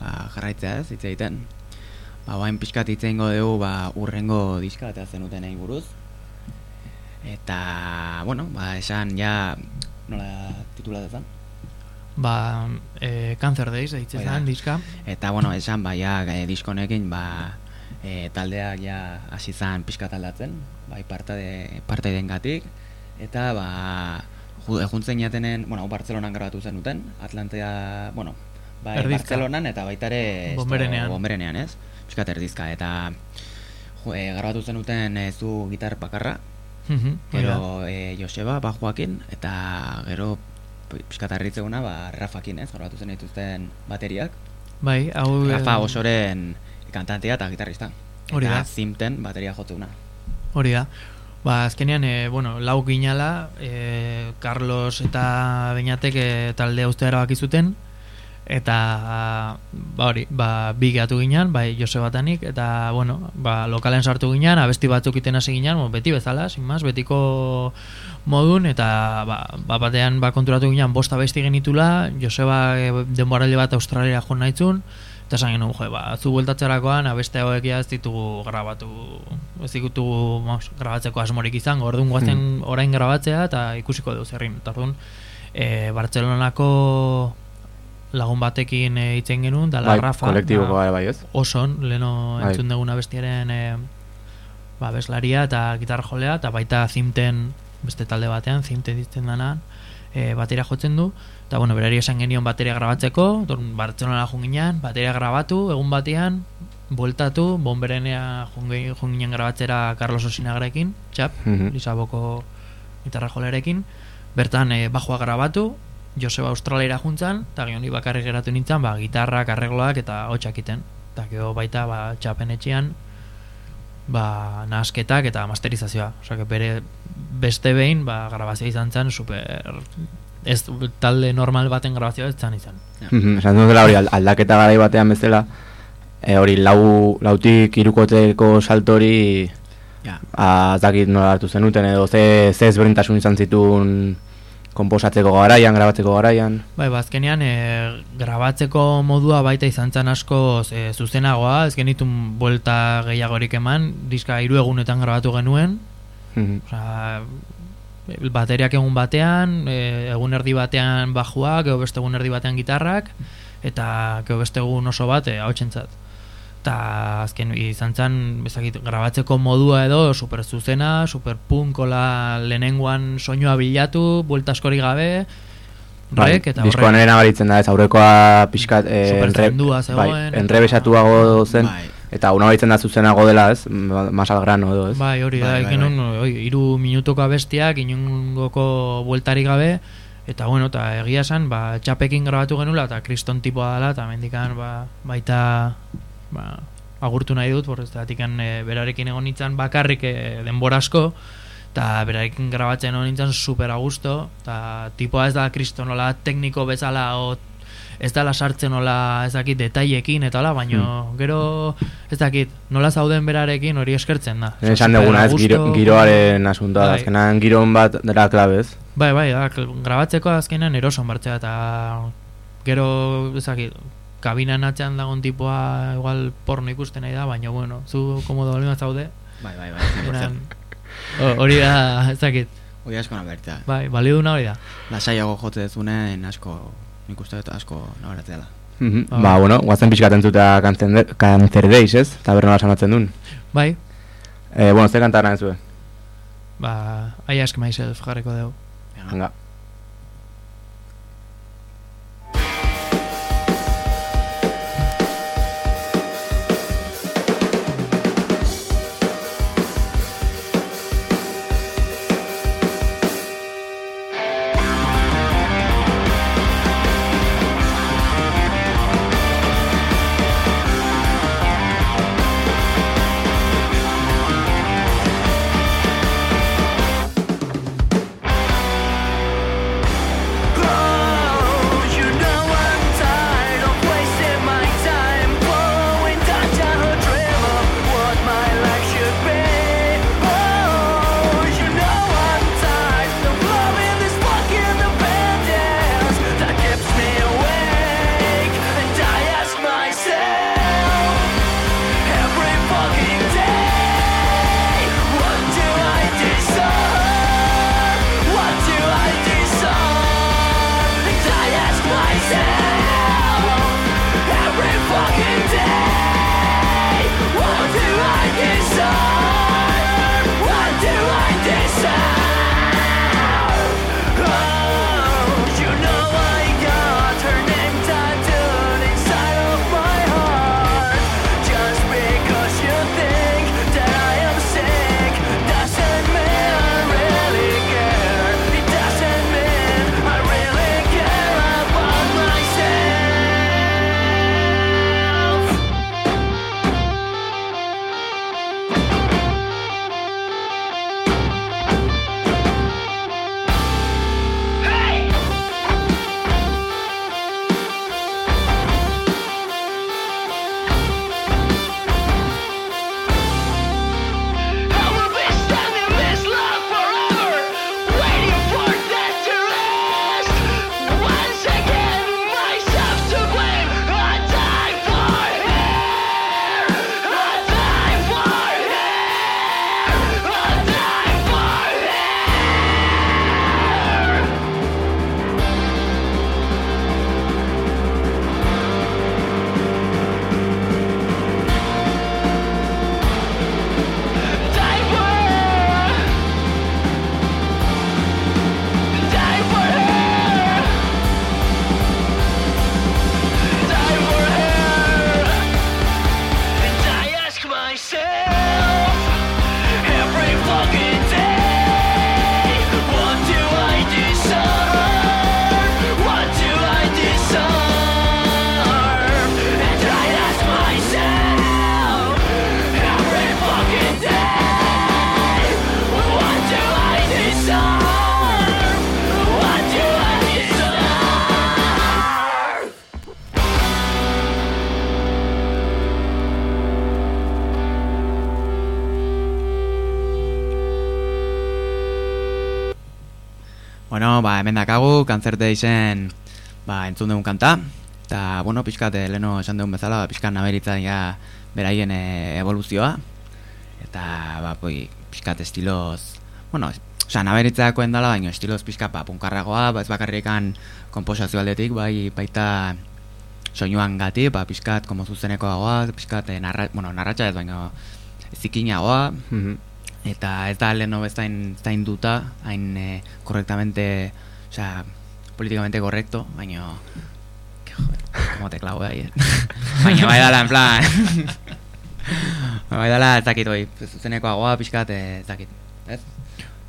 [SPEAKER 2] ba, jarraitzea ez, hitz egiten. Ba, bain pixkat hitz egingo dugu, ba, urrengo diska eta zenutenei buruz. Eta, bueno, ba, esan ja, nola titula dezan?
[SPEAKER 3] Ba, e, Cancer Days, eitz
[SPEAKER 2] Hoi da.
[SPEAKER 3] ezan, diska.
[SPEAKER 2] Eta, bueno, esan, ba, ja, e, diskonekin, ba, e, taldeak ja hasi zan pixka taldatzen, bai, parte, de, parte dengatik, eta, ba, ju, e, juntzen jatenen, bueno, hau Bartzelonan grabatu zenuten, Atlantea, bueno, bai,
[SPEAKER 3] Erdizka.
[SPEAKER 2] Bartzelonan eta baita ere esto,
[SPEAKER 3] Bonberenean.
[SPEAKER 2] Bonberenean, ez? Pixkat erdizka, eta ju, e, grabatu zenuten ez du gitar bakarra,
[SPEAKER 3] hori da.
[SPEAKER 2] gero e, Joseba, bajoakin, eta gero pixkat harritzeuna, ba, Rafakin, ez? Grabatu zen dituzten bateriak,
[SPEAKER 3] Bai, hau...
[SPEAKER 2] Rafa
[SPEAKER 3] eh,
[SPEAKER 2] osoren kantantea eta gitarrista.
[SPEAKER 3] Hori
[SPEAKER 2] eta
[SPEAKER 3] da.
[SPEAKER 2] Zimten bateria jotzeuna.
[SPEAKER 3] Hori da. Ba, azkenean, e, bueno, lau ginala, e, Carlos eta Beñatek e, talde ustea erabaki zuten, eta ba hori, ba, bi gehatu ginean, bai Josebatanik, eta bueno, ba, lokalen sartu ginean, abesti batzuk iten hasi ginean, bueno, beti bezala, sin más, betiko modun, eta ba, ba batean ba, konturatu ginean bosta abesti genitula, Joseba e, denboraldi bat Australia joan nahitzun, eta esan genuen, jo, ba, zu bueltatzerakoan abeste hauek ez ditugu grabatu, ez ditugu mos, grabatzeko asmorik izango, orduan guazen orain grabatzea eta ikusiko dugu zerrin. Eta orduan, e, Bartzelonako lagun batekin e, genuen, dala
[SPEAKER 1] bai,
[SPEAKER 3] Rafa,
[SPEAKER 1] kolektiboko
[SPEAKER 3] ba,
[SPEAKER 1] bai, bai, ez?
[SPEAKER 3] oson, leno
[SPEAKER 1] Bai.
[SPEAKER 3] entzun duguna bestiaren e, ba, beslaria eta gitarra jolea, eta baita zimten beste talde batean, zimten ditzen dana, e, bateria jotzen du, eta bueno, berari esan genion bateria grabatzeko, orduan Bartzelona joan ginen, bateria grabatu, egun batean, bueltatu, bomberenea ginen grabatzera Carlos Osinagarekin, txap,
[SPEAKER 1] Mhm.
[SPEAKER 3] Lisaboko gitarra jolearekin, bertan e, bajoa grabatu, Joseba Australiara juntzan, eta gero ni bakarrik geratu nintzen, ba, gitarrak, arregloak eta hotxak iten. Eta gero baita, ba, txapen etxean, ba, nahasketak eta masterizazioa. Osea, que bere beste behin, ba, grabazioa izan zen, super... Ez talde normal baten grabazioa ez zen izan.
[SPEAKER 1] Mhm, Esan dut dela hori ald- aldaketa garai batean bezala, e, hori lau, lautik irukoteko salto hori
[SPEAKER 2] Ja.
[SPEAKER 1] a, ez dakit nola hartu zenuten edo ze, ze ezberdintasun izan zituen komposatzeko garaian, grabatzeko garaian.
[SPEAKER 3] Bai, bazkenean e, grabatzeko modua baita izan zen asko e, zuzenagoa, ez genitun buelta gehiagorik eman, diska hiru egunetan grabatu genuen,
[SPEAKER 1] Mhm.
[SPEAKER 3] Osea, bateriak egun batean, e, egun erdi batean bajuak, gero beste egun erdi batean gitarrak, eta gero beste egun oso bat, e, hau Eta azken izan zen, bezakit, grabatzeko modua edo, super zuzena, super punkola lehenengoan soinua bilatu, buelta gabe, rek, eta
[SPEAKER 1] Bai, diskoan ere nabaritzen da, ez aurrekoa pixkat eh,
[SPEAKER 3] Super
[SPEAKER 1] enre- bai, enrebesatuago zen,
[SPEAKER 2] Bai.
[SPEAKER 1] eta una baitzen da zuzenago dela, ez, ma- más al grano edo, ez.
[SPEAKER 3] Bai, hori da,
[SPEAKER 2] Bai, bai,
[SPEAKER 3] bai, bai, iru minutuko abestiak, inungoko bueltarik gabe, eta bueno, eta egia esan, ba, txapekin grabatu genula, eta kriston tipoa dela, eta mendikan, ba, baita, ba, agurtu nahi dut, borrez, e, berarekin egon nintzen bakarrik e, denbora asko, eta berarekin grabatzen egon nintzen super a gusto, eta tipoa ez da kriston nola tekniko bezala, o, ez dala sartzen nola ez dakit detailekin eta hola, baino gero ez dakit nola zauden berarekin hori eskertzen da.
[SPEAKER 1] Esan duguna, ez, giro, giroaren asuntoa,
[SPEAKER 3] Bai.
[SPEAKER 1] azkenan giron bat dela klabez.
[SPEAKER 3] Bai, bai, da, grabatzeko azkenean eroson bartzea eta gero ez dakit kabinan atzean dagoen tipoa igual porno ikusten nahi da, baina bueno, zu komodo baldin zaude,
[SPEAKER 2] Bai, bai, bai, 100%.
[SPEAKER 3] eran, ho- hori da, ez dakit,
[SPEAKER 2] Hoi asko nabertea.
[SPEAKER 3] bai, balio duna hori da.
[SPEAKER 2] Lasaiago jote dezunen asko, nik uste dut asko nabaratzea da.
[SPEAKER 1] Mhm.
[SPEAKER 3] Ah.
[SPEAKER 1] Ba, bueno, guazen pixkat entzuta Cancer Days, ez? Tabernola sanatzen duen.
[SPEAKER 3] Bai,
[SPEAKER 1] Eh, bueno, ze kantarra zuen.
[SPEAKER 3] ba, I ask myself jarriko dugu.
[SPEAKER 2] Venga. Kantzerte izen, ba, entzun dugun kanta. Eta, bueno, pixkat, leno esan dugun bezala, ba, pixkat naberitzen ja beraien eh, evoluzioa. Eta, ba, poi, pixkat estiloz, bueno, osea, naberitzakoen dala, baina estiloz pixkat, ba, punkarragoa, ba, ez bakarrikan komposazio aldetik, bai, baita soinuan gati, ba, pixkat, como zuzenekoagoa, pixkat, eh, narra, bueno, narratxa ez, baina zikinagoa,
[SPEAKER 1] Mhm.
[SPEAKER 2] eta ez da leheno bezain zain duta, hain eh, korrektamente, osea, políticamente correcto, baina... Que joder, como te clavo ahí, eh? baina bai dala, en plan... bai dala, ez dakit, oi, zuzeneko agoa, pixkat, eh, ez dakit, ez?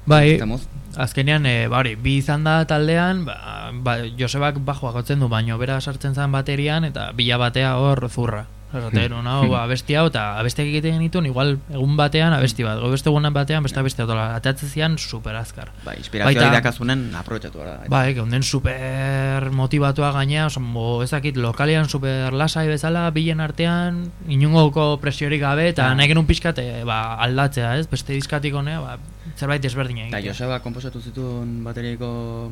[SPEAKER 3] Bai,
[SPEAKER 2] Estamos?
[SPEAKER 3] azkenean, e, ba hori, bi izan da taldean, ba, ba, Josebak bajoa gotzen du, baino bera sartzen zen baterian, eta bila batea hor zurra. Esaten,
[SPEAKER 1] Hmm.
[SPEAKER 3] hau, ba, abesti hau, eta abestiak egiten genituen, igual, egun batean abesti bat, go beste egunan batean, beste abesti autola, atatzen zian super azkar.
[SPEAKER 2] Bai, inspirazioa
[SPEAKER 3] Baita-
[SPEAKER 2] irakazunen aprobetxatu gara.
[SPEAKER 3] Bai, geunden super motivatua gainea, oso, bo, ezakit, lokalian super lasai bezala, bilen artean, inungoko presiorik gabe, eta
[SPEAKER 2] Ah.
[SPEAKER 3] nahi genuen pixkat, e, ba, aldatzea, ez? Beste dizkatik honea, ba, zerbait desberdina
[SPEAKER 2] Eta
[SPEAKER 3] egitea.
[SPEAKER 2] Joseba komposatu zituen bateriko...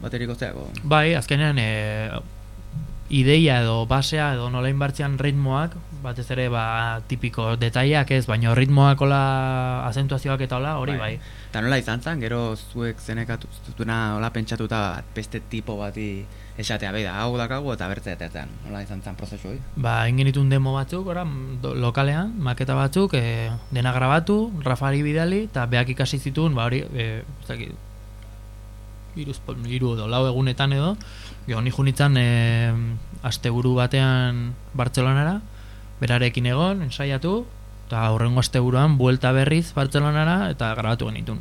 [SPEAKER 2] Bateriko zeako.
[SPEAKER 3] Bai, azkenean e, ideia edo basea edo nola inbartzean ritmoak, batez ere ba, tipiko detaileak ez, baina ritmoak ola azentuazioak eta hola, hori bai.
[SPEAKER 2] Eta nola izan zen, gero zuek zenekatu zutuna hola pentsatuta beste tipo bati esatea beida, hau dakagu eta bertze etetzen. Nola izan zen prozesu hori?
[SPEAKER 3] Ba, egin genituen demo batzuk, ora, do- lokalean, maketa batzuk, e, dena grabatu, Rafari bidali, eta beak ikasi zituen, ba hori, e, ez dakit, iruz, iru edo, lau egunetan edo, gero ni junitzen e, asteburu batean Bartzelonara, berarekin egon, ensaiatu, eta aurrengo asteburuan buelta berriz Bartzelonara, eta grabatu genitun.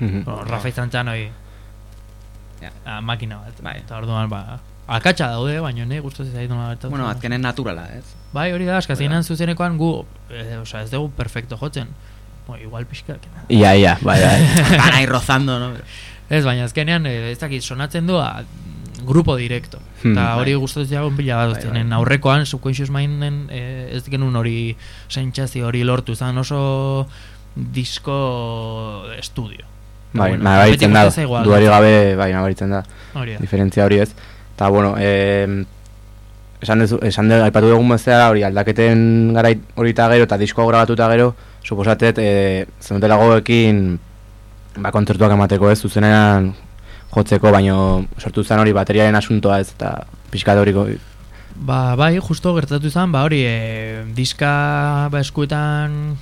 [SPEAKER 1] Mhm.
[SPEAKER 3] Bueno, Rafa izan zen hori,
[SPEAKER 2] Ja.
[SPEAKER 3] ah, makina bat,
[SPEAKER 2] Bai.
[SPEAKER 3] eta orduan, ba, akatsa daude, baina ne, gustatzen zait nola gertatzen
[SPEAKER 2] Bueno, azkenen naturala, ez?
[SPEAKER 3] Bai, hori da, eskazienan
[SPEAKER 2] Bai.
[SPEAKER 3] zuzenekoan gu, e, osea, ez dugu perfecto jotzen. Bo, igual pixka.
[SPEAKER 1] Ia, ia, bai, bai.
[SPEAKER 2] Van ahí rozando, no?
[SPEAKER 3] Ez, baina azkenean, e, ez dakit, sonatzen du, a, grupo directo.
[SPEAKER 1] Hmm,
[SPEAKER 3] Eta hori
[SPEAKER 2] bai.
[SPEAKER 3] gustatzen ziagun pila bat,
[SPEAKER 2] Bai,
[SPEAKER 3] bai,
[SPEAKER 2] bai.
[SPEAKER 3] aurrekoan, subconscious minden, e, ez genuen hori sentsazio hori lortu, zan oso disko estudio.
[SPEAKER 1] Bai,
[SPEAKER 3] Bueno,
[SPEAKER 1] nabaritzen da, duari gabe, bai, nabaritzen da,
[SPEAKER 3] Hori da.
[SPEAKER 1] diferentzia hori ez. Eta, bueno, eh, esan, dezu, esan de, aipatu dugun bezala hori aldaketen garai hori eta gero, eta diskoa grabatu eta gero, suposatet, eh, zenutela goekin, ba, kontzertuak emateko ez, zuzenean jotzeko, baino sortu zen hori bateriaren asuntoa ez, eta pixkat hori go-
[SPEAKER 3] Ba, bai, justo gertatu izan, ba hori, e, diska ba, eskuetan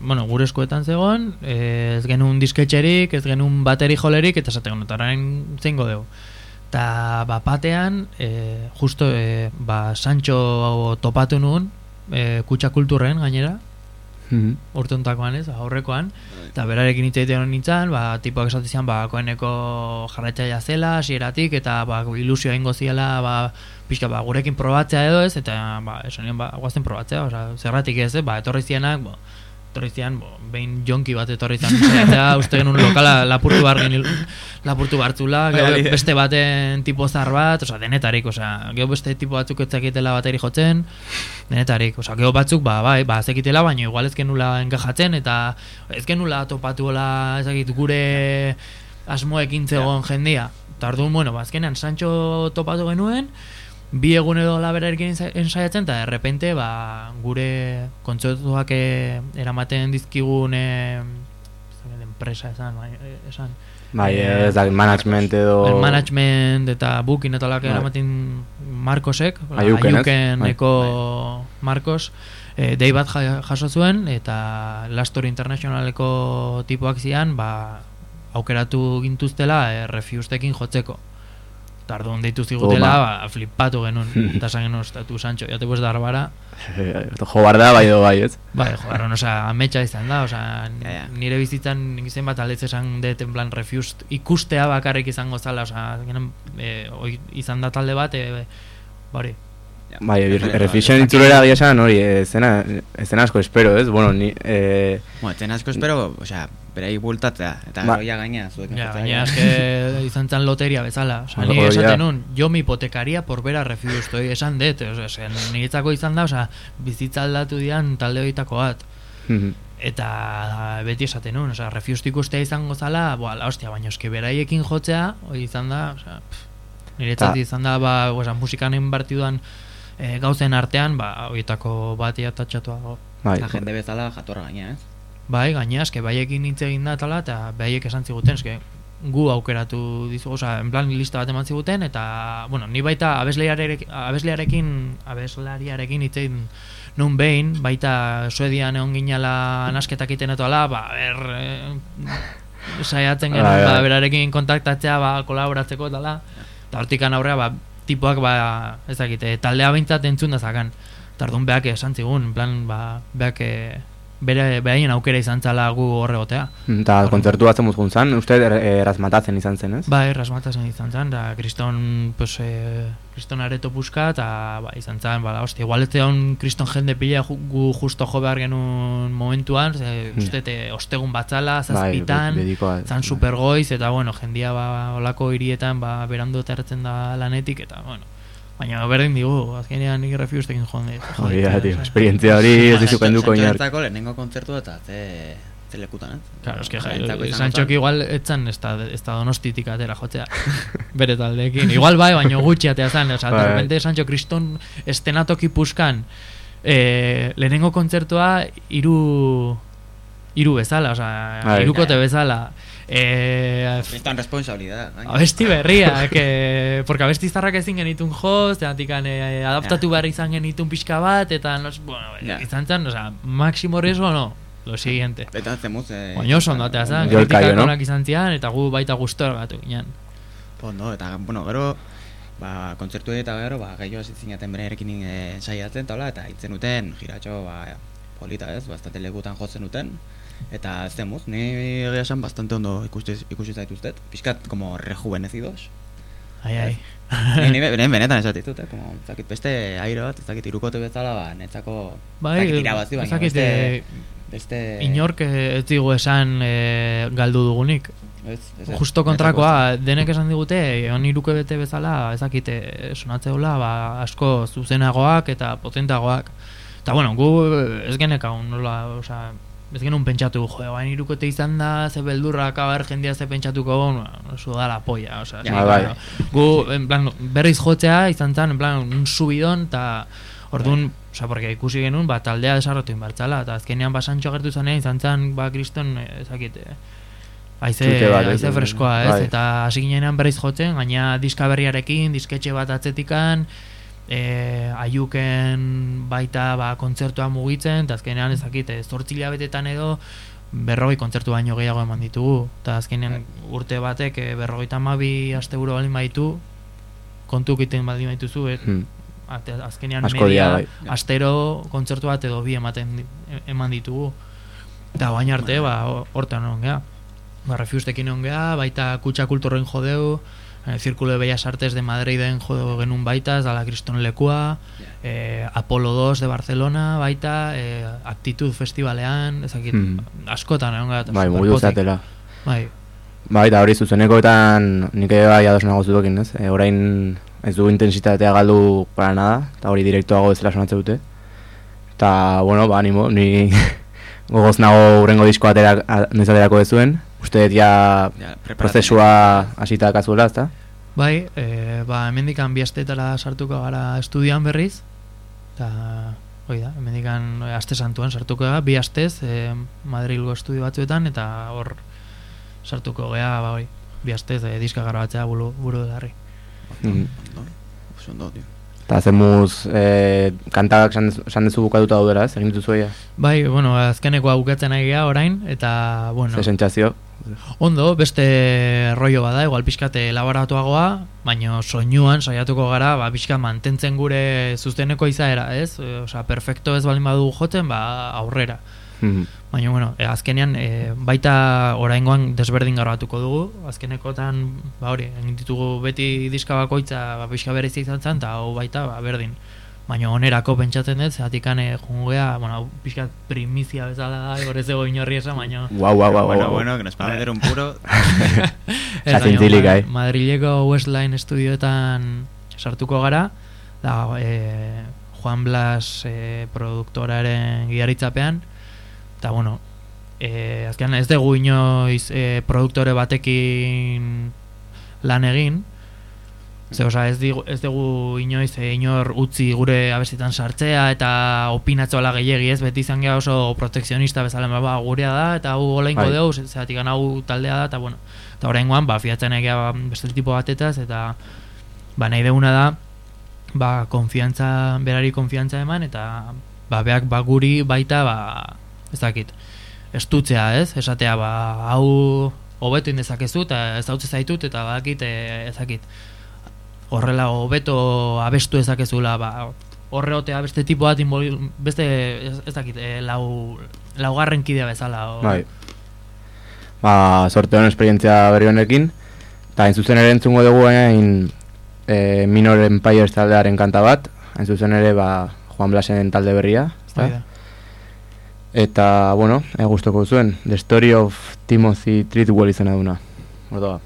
[SPEAKER 3] bueno, gure eskuetan zegoen, e, ez genuen disketxerik, ez genuen bateri jolerik, eta eta orain zeingo dugu. Eta ba, batean, e, justo, e, ba, Sancho topatu nuen, e, kutsa kulturren gainera,
[SPEAKER 1] Mhm.
[SPEAKER 3] urteuntakoan ez, aurrekoan, eta berarekin hitz egiten nintzen, ba, tipoak esaten zian, ba, koeneko jarraitzaia zela, hasieratik eta ba, ilusio egingo ziela, ba, pixka, ba, gurekin probatzea edo ez, eta, ba, esan nion, ba, guazen probatzea, oza, zerratik ez, eh? ba, etorri zienak, bo, etorri zian, bo, behin jonki bat etorri zian, zaiatzea, uste genuen lokala lapurtu bar genil, lapurtu
[SPEAKER 2] bai.
[SPEAKER 3] beste baten tipo zar bat, oza, denetarik, oza, gero beste tipo batzuk ez zakitela bateri jotzen, denetarik, oza, gero batzuk, ba, bai, ba, zekitela, baina igual ez genula enkajatzen, eta ez genula topatuola, ezakit, gure asmoekin zegoen jendia. Eta orduan, bueno, ba, azkenean Sancho topatu genuen, bi egun edo laberarekin ensa- ensaiatzen, eta de repente, ba, gure kontzertuak eh, eramaten dizkigun dakit, enpresa esan, bai, eh, esan.
[SPEAKER 1] bai, ez da, management edo...
[SPEAKER 3] El management eta booking eta olak
[SPEAKER 1] Bai.
[SPEAKER 3] eramaten Marcosek,
[SPEAKER 1] Aiuken, ez?
[SPEAKER 3] Aiukeneko Marcos, eh, dei bat ja- jaso zuen, eta Lastor Internationaleko tipoak zian, ba, aukeratu gintuztela eh, refustekin jotzeko. Eta orduan deitu zigutela, ba, flipatu genuen. eta esan genuen, tu Sancho, ya te puedes dar vara.
[SPEAKER 1] jo da, bai, do, bai, ez?
[SPEAKER 3] Bai, joder, osea, ametsa izan da,
[SPEAKER 2] ja.
[SPEAKER 3] nire bizitzan izen bat aldez esan dut, en plan, refused, ikustea bakarrik izango zala, osea, genen, e, oi, izan da talde bat, e, bari,
[SPEAKER 1] Bai,
[SPEAKER 2] bai.
[SPEAKER 1] itzulera gira esan, hori, ezena, ezena asko espero, ez? Bueno, ni, eh,
[SPEAKER 2] Bueno, etzen asko espero, osea, berai bultatzea, eta
[SPEAKER 1] Ba-
[SPEAKER 2] gero ja gaina, zuek
[SPEAKER 3] ja, baina eske izan zan loteria bezala, osea,
[SPEAKER 1] Hori
[SPEAKER 3] ni esaten nun, jo mi hipotecaria por ver a refused, oi, esan dut, osea, niretzako izan da, osea, bizitza aldatu dian talde horietako bat,
[SPEAKER 1] mhm.
[SPEAKER 3] eta beti esaten nuen, osea, refused ikustea izango zala, boa, la hostia, baina eski beraiekin jotzea, hori izan da, osea, pff, niretzat
[SPEAKER 1] Ta-
[SPEAKER 3] izan da, ba, osea, musikan inbartiduan e, gauzen artean, ba, horietako bat iatatxatuago.
[SPEAKER 1] Bai,
[SPEAKER 2] Eta jende bezala jatorra gaina, ez?
[SPEAKER 3] Bai, gaina, eske baiekin hitz egin da tala, eta baiek esan ziguten, eske gu aukeratu dizu, osea, en plan lista bat eman ziguten, eta, bueno, ni baita abeslearekin, abeslearekin, abeslariarekin hitz egin nun behin, baita suedian egon ginala nasketak iten eto ala, ba, ber, eh, saiatzen genuen,
[SPEAKER 1] Bai, bai.
[SPEAKER 3] ba, berarekin kontaktatzea, ba, kolaboratzeko tala, eta hortikan aurrea, ba, tipoak, ba, ez dakit, eh, taldea behintzat entzun dezakan. Tardun beak esan zigun, en plan, ba, beak eh, bere beraien aukera izan zala gu horregotea.
[SPEAKER 1] Eta kontzertu bat zemuz guntzan, uste er, erazmatatzen izan zen, ez?
[SPEAKER 3] Ba, errasmatazen izan zen, da, kriston, pues, eh, kriston areto puska, eta, ba, izan zen, ba, hostia, igual ez zegoen kriston jende pila gu justo jo behar genuen momentuan, ze,
[SPEAKER 1] Hmm.
[SPEAKER 3] uste, te, ostegun batzala,
[SPEAKER 1] Bai,
[SPEAKER 3] zazpitan,
[SPEAKER 1] bedikoa,
[SPEAKER 3] zan
[SPEAKER 1] bai.
[SPEAKER 3] supergoiz, eta, bueno, jendia, ba, olako hirietan, ba, berandu terretzen da lanetik, eta, bueno, baina berdin digu, azkenean nik refiustekin jonde.
[SPEAKER 1] Hori da, tio, esperientzia hori ez dizu kenduko inar.
[SPEAKER 2] Sanchoentzako lehenengo kontzertu eta ze, ze lekutan, ez?
[SPEAKER 3] Claro, es que
[SPEAKER 2] Jaentzako izango
[SPEAKER 3] Sanchok
[SPEAKER 2] zen.
[SPEAKER 3] igual etzan ez da, ez da donostitik atera jotzea bere taldeekin. Igual bai, baino gutxi atea zan, o sea, de
[SPEAKER 1] Bai.
[SPEAKER 3] repente Sancho Kriston estenatoki puskan eh, lehenengo kontzertua hiru hiru bezala, o sea,
[SPEAKER 1] Bai.
[SPEAKER 3] hirukote bezala. Eh,
[SPEAKER 2] Kriston responsabilidad. gaina.
[SPEAKER 3] abesti berria, que, porque abesti zarrak ezin genitun joz, zeratik eh, adaptatu behar izan genitun pixka bat, eta nos, bueno,
[SPEAKER 2] Ja.
[SPEAKER 3] izan zen, o sea, máximo riesgo no, lo siguiente.
[SPEAKER 2] Eta zemuz... Eh,
[SPEAKER 3] Baina oso ondo atea zen,
[SPEAKER 1] Jo el
[SPEAKER 3] kritikak
[SPEAKER 1] callo, no?
[SPEAKER 3] onak izan zian, eta gu baita gustora gatu ginen.
[SPEAKER 2] Ondo, eta, bueno, gero, ba, kontzertu eta gero, ba, gehiago hasi zinaten berarekin e, saiatzen, taula, eta hitzen duten, jiratxo, ba, polita ez, bastante lekutan jotzen duten, eta ez demuz, ni egia esan bastante ondo ikusi, ikusi zaituztet, pixkat, como rejuvenecidos,
[SPEAKER 3] Ai, ai.
[SPEAKER 2] ni, ni, ni benetan esat ditut, eh, como, ez dakit, beste aire bat, ez dakit, irukote bezala, ba, netzako,
[SPEAKER 3] Bai,
[SPEAKER 2] ez dakit irabazi, baina
[SPEAKER 3] dakit,
[SPEAKER 2] beste,
[SPEAKER 3] eh,
[SPEAKER 2] beste,
[SPEAKER 3] Inork eh, ez digu esan eh, galdu dugunik.
[SPEAKER 2] ez, ez,
[SPEAKER 3] Justo kontrakoa, denek esan digute, on iruke bete bezala, ez dakit, eh, sonatzeula, ba, asko zuzenagoak eta potentagoak. Eta bueno, gu ez genekaun, nola, osea, ez genuen pentsatu, jo, bain irukote izan da, ze beldurra akabar jendia ze pentsatuko, bueno, oso da la polla, osea,
[SPEAKER 2] Ja,
[SPEAKER 1] bai.
[SPEAKER 3] claro. gu, en plan, berriz jotzea izan zen, en plan, un subidon, eta orduan, osea, porque ikusi genuen, ba, taldea desarrotu inbertzala, eta azkenean basantxo agertu zanean, izan zen, ba, kriston, eh, ezakit, eh, Aize,
[SPEAKER 1] bat,
[SPEAKER 3] aize freskoa, ez?
[SPEAKER 1] bai.
[SPEAKER 3] Eta hasi ginenan berriz jotzen, gaina diska berriarekin, disketxe bat atzetikan, e, aiuken baita ba, kontzertua mugitzen, eta azkenean ezakit, zortzila betetan edo, berrogei kontzertu baino gehiago eman ditugu. Eta azkenean urte batek e, berrogeita mabi aste buru balin baitu, kontu egiten baldin baituzu, et,
[SPEAKER 1] Hmm.
[SPEAKER 3] azkenean
[SPEAKER 1] Asko
[SPEAKER 3] media,
[SPEAKER 1] bai.
[SPEAKER 3] astero kontzertu bat edo bi ematen di- eman ditugu. Eta baina arte, ba, ho- hortan egon geha. Ba, refiustekin egon geha, baita kutsa kulturren jodeu, eh, Zirkulo de Bellas Artes de Madriden jo genuen baita, ez dala Kriston lekua, eh, Apolo 2 de Barcelona baita, eh, Actitud Festivalean, ezakit,
[SPEAKER 1] Hmm.
[SPEAKER 3] askotan egon geha. eta
[SPEAKER 1] Bai, mugitu zatela.
[SPEAKER 3] Bai,
[SPEAKER 1] Bai, eta hori zuzenekoetan nik ere bai ados nago zuekin, ez? E, orain ez du intensitatea galdu para nada, eta hori direktoago bezala sonatzen dute. Eta, bueno, ba, animo, ni gogoz nago urrengo disko atera, a- noiz aterako dezuen. Uste dut ja
[SPEAKER 2] Ja,
[SPEAKER 1] prozesua hasita kazuela, ezta?
[SPEAKER 3] bai, eh, ba, hemendikan bi astetara sartuko gara estudian berriz, eta hoi da, hemendikan eh, aste santuan sartuko gara, bi astez, eh, Madrilgo estudio batzuetan, eta hor sartuko gea, ba, hoi, bi astez, eh, diska grabatzea buru, buru darri.
[SPEAKER 2] Ondo, tío.
[SPEAKER 1] Eta zemuz e, kantak esan dezu- bukatuta daudela, ez? Egin dituzu?
[SPEAKER 3] Bai, bueno, azkeneko bukatzen ari gea orain, eta, bueno,
[SPEAKER 1] Ze sentsazio?
[SPEAKER 3] Ondo, beste rollo bada, igual pixkate elaboratuagoa, baina soinuan saiatuko gara, ba, pixkat mantentzen gure zuzeneko izaera, ez? E, osea, perfecto ez balin badugu joten, ba, aurrera.
[SPEAKER 1] Mhm.
[SPEAKER 3] Baina, bueno, e, azkenean, e, baita oraingoan desberdin grabatuko dugu, azkenekotan, ba hori, ditugu beti diska bakoitza, ba, pixka berezi izan zen, eta hau baita, ba, berdin. Baina onerako pentsatzen dut, zeratik e, jungea, bueno, pixkat primizia bezala da, horrez ego inorri esan, baina...
[SPEAKER 1] Guau, guau, guau,
[SPEAKER 2] bueno,
[SPEAKER 1] guau.
[SPEAKER 2] bueno, que nos va a meter un puro.
[SPEAKER 3] Ma-
[SPEAKER 1] eh?
[SPEAKER 3] Madrileko Westline estudioetan sartuko gara, da, e, Juan Blas e, produktoraren gidaritzapean, Eta, bueno, e, azkenean ez dugu inoiz e, produktore batekin lan egin, Ze, oza, ez, digu, ez dugu inoiz e, inor utzi gure abestitan sartzea eta opinatzoala gehiegi ez, beti izan geha oso protekzionista bezala ba, gurea da eta hau olainko
[SPEAKER 1] Bai.
[SPEAKER 3] dugu, zeratik hau taldea da eta bueno, eta oraingoan ba, fiatzen egea beste tipo batetaz eta ba, nahi deguna da ba, konfiantza, berari konfiantza eman eta ba, beak ba, guri baita ba, ez dakit estutzea ez, esatea ba, hau hobetu indezakezu eta ez zaitut eta badakit e, ez dakit horrela hobeto abestu ezakezula ba, horre otea beste tipo bat inbol- beste ez, ez dakit e, lau, laugarren kidea bezala o,
[SPEAKER 1] Bai. Ba, sorte hon esperientzia berri honekin. Eta hain zuzen ere entzungo dugu hain e, Minor Empires taldearen kanta bat. Hain zuzen ere ba, Juan Blasen talde berria. ezta? Eta, bueno, e, gustoko zuen. The Story of Timothy Treadwell izena duna. Ordoa.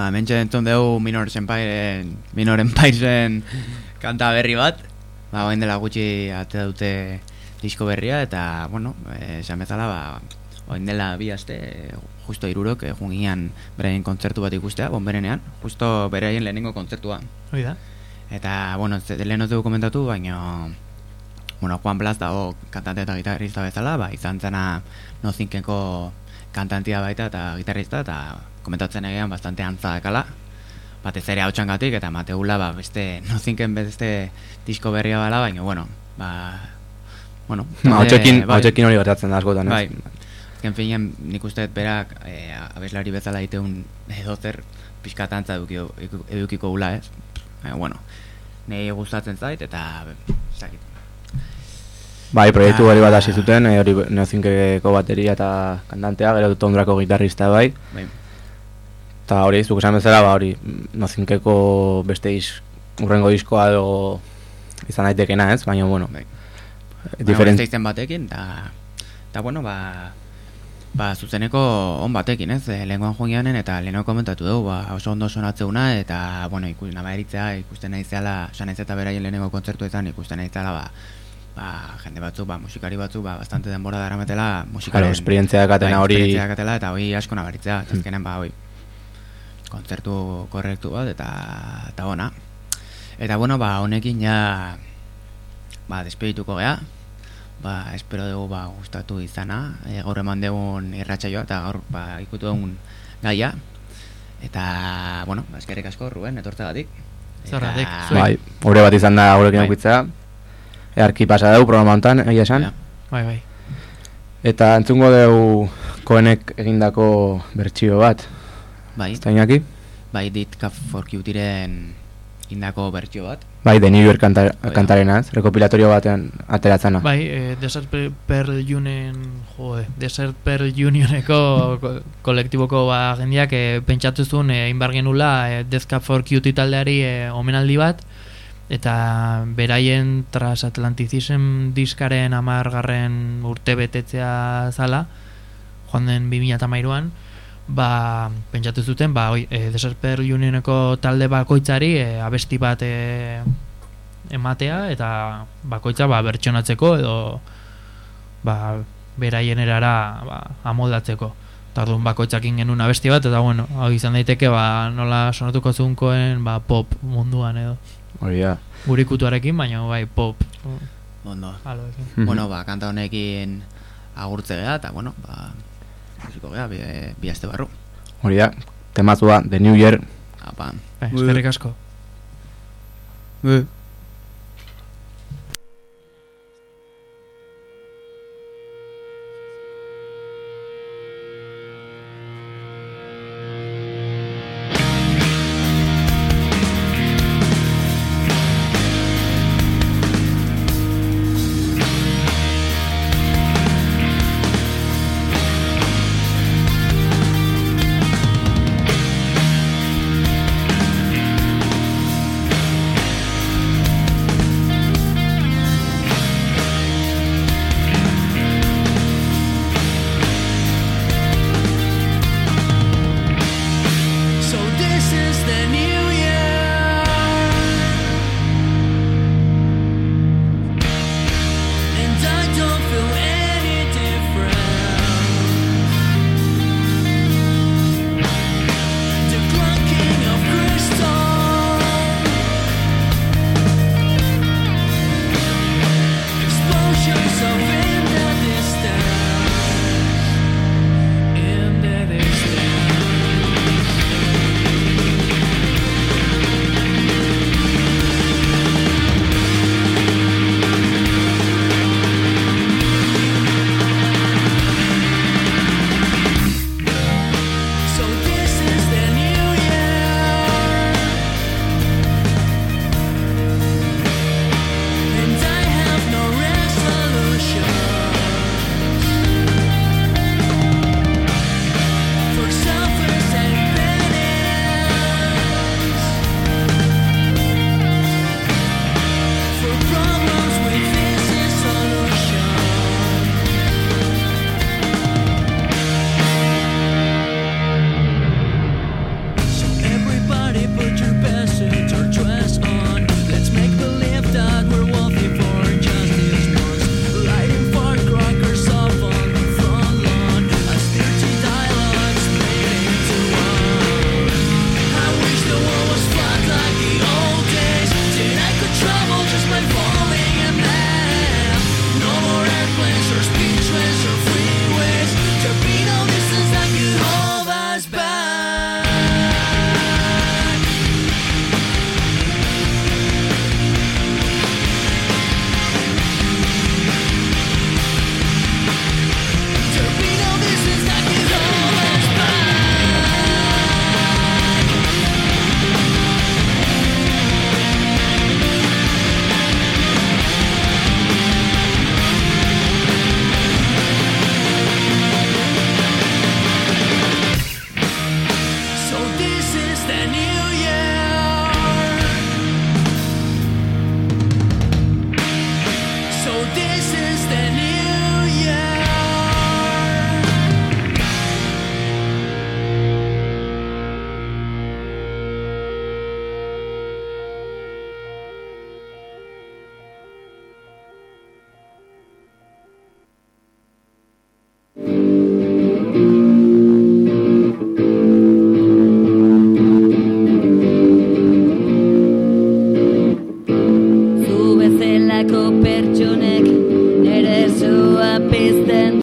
[SPEAKER 2] Ba, mentxe entzun dugu Minor Senpairen, Minor Empairen kanta berri bat. Ba, oain dela gutxi ate dute disko berria, eta, bueno, esan bezala, ba, oain dela bi aste, justo irurok, eh, jungian beraien kontzertu bat ikustea, bonberenean, justo beraien lehenengo kontzertua.
[SPEAKER 3] Hoi da.
[SPEAKER 2] Eta, bueno, lehen dugu komentatu, baina, bueno, Juan Blas dago kantante eta gitarrista bezala, ba, izan zena nozinkeko kantantia baita eta gitarrista, eta komentatzen egean bastante antza dakala, batez ere hau gatik, eta mateula, ba, beste nozinken beste disko berria bala, baina, bueno, ba, bueno,
[SPEAKER 1] Hautsekin,
[SPEAKER 2] bai.
[SPEAKER 1] hautsekin hori gertatzen da askotan, ez?
[SPEAKER 2] Bai. Azken finean, nik uste berak e, abeslari bezala iteun edozer pixkatantza edukiko, edukiko gula, ez? Baina, bueno, nahi gustatzen zait, eta... Zakit.
[SPEAKER 1] Bai, proiektu
[SPEAKER 2] Ah.
[SPEAKER 1] hori bat hasi zuten, eh, hori neozinkeko bateria eta kantantea, gero tondrako gitarrista bai.
[SPEAKER 2] Bai,
[SPEAKER 1] Eta hori, zuk esan bezala, ba hori, nozinkeko beste iz, urrengo diskoa edo izan daitekena ez, baina bueno,
[SPEAKER 2] bai.
[SPEAKER 1] diferent...
[SPEAKER 2] Bueno, izen batekin, eta... Eta, bueno, ba... Ba, zuzeneko on batekin, ez? Eh, Lehenkoan joan eta lehenko komentatu dugu, ba, oso ondo sonatzeuna, eta, bueno, ikus, nabaritzea, ikusten naizela, esan naiz eta beraien lehenengo kontzertuetan, ikusten naizela, ba, ba, jende batzuk, ba, musikari batzuk, ba, bastante denbora daramatela, musikaren...
[SPEAKER 1] Claro, esperientzia dakatena
[SPEAKER 2] bai,
[SPEAKER 1] hori-
[SPEAKER 2] esperientzia dakatela, eta hori asko nabaritzea, eta azkenen, ba, hoi, kontzertu korrektu bat, eta, eta ona. Eta, bueno, ba, honekin ja, ba, despedituko gea, ba, espero dugu ba, gustatu izana, e, gaur eman dugun irratsaioa eta gaur ba, ikutu dugun gaia. Eta, bueno, ba, eskerrik asko, Ruben, etortzegatik. Eta-
[SPEAKER 3] zuei.
[SPEAKER 1] Bai, gure bat izan da gurekin
[SPEAKER 2] Bai.
[SPEAKER 1] eukitzea. Earki pasa dugu programa honetan, egia esan.
[SPEAKER 2] Ja.
[SPEAKER 3] Bai, bai.
[SPEAKER 1] Eta entzungo dugu koenek egindako bertsio bat.
[SPEAKER 2] Bai,
[SPEAKER 1] Ez da inaki?
[SPEAKER 2] bai, dit Cup for Cutie-ren indako bertsio bat.
[SPEAKER 1] Bai, The New York kanta,
[SPEAKER 2] Bai.
[SPEAKER 1] kantarena, ez? Rekopilatorio batean ateratzena.
[SPEAKER 3] Bai, eh, Desert Pe- Pearl Union, jode, Desert Pearl Unioneko ko- kolektiboko ba, jendeak eh, pentsatu zuen eh, inbar genula eh, Death Cab for Cutie taldeari eh, omenaldi bat eta beraien Transatlanticism diskaren amargarren urte betetzea zala joan den 2008an ba, pentsatu zuten ba, oi, eh, Desert Pearl Unioneko talde bakoitzari eh, abesti bat eh, ematea eta bakoitza ba, bertsonatzeko edo ba, beraien erara ba, amoldatzeko. Eta orduan bakoitzakin genuen abesti bat, eta bueno, hau izan daiteke ba, nola sonatuko zunkoen ba, pop munduan edo.
[SPEAKER 1] Hori da.
[SPEAKER 3] Gurikutuarekin, baina bai pop.
[SPEAKER 2] Ondo.
[SPEAKER 3] Aloekin.
[SPEAKER 1] Mhm.
[SPEAKER 2] Bueno, ba, kanta honekin agurtze gea, eta, bueno, ba, ikusiko gea, bi, bi aste barru.
[SPEAKER 1] Hori da. Temazua, The New Year.
[SPEAKER 2] Apa.
[SPEAKER 3] Eskerrik asko.
[SPEAKER 2] Be.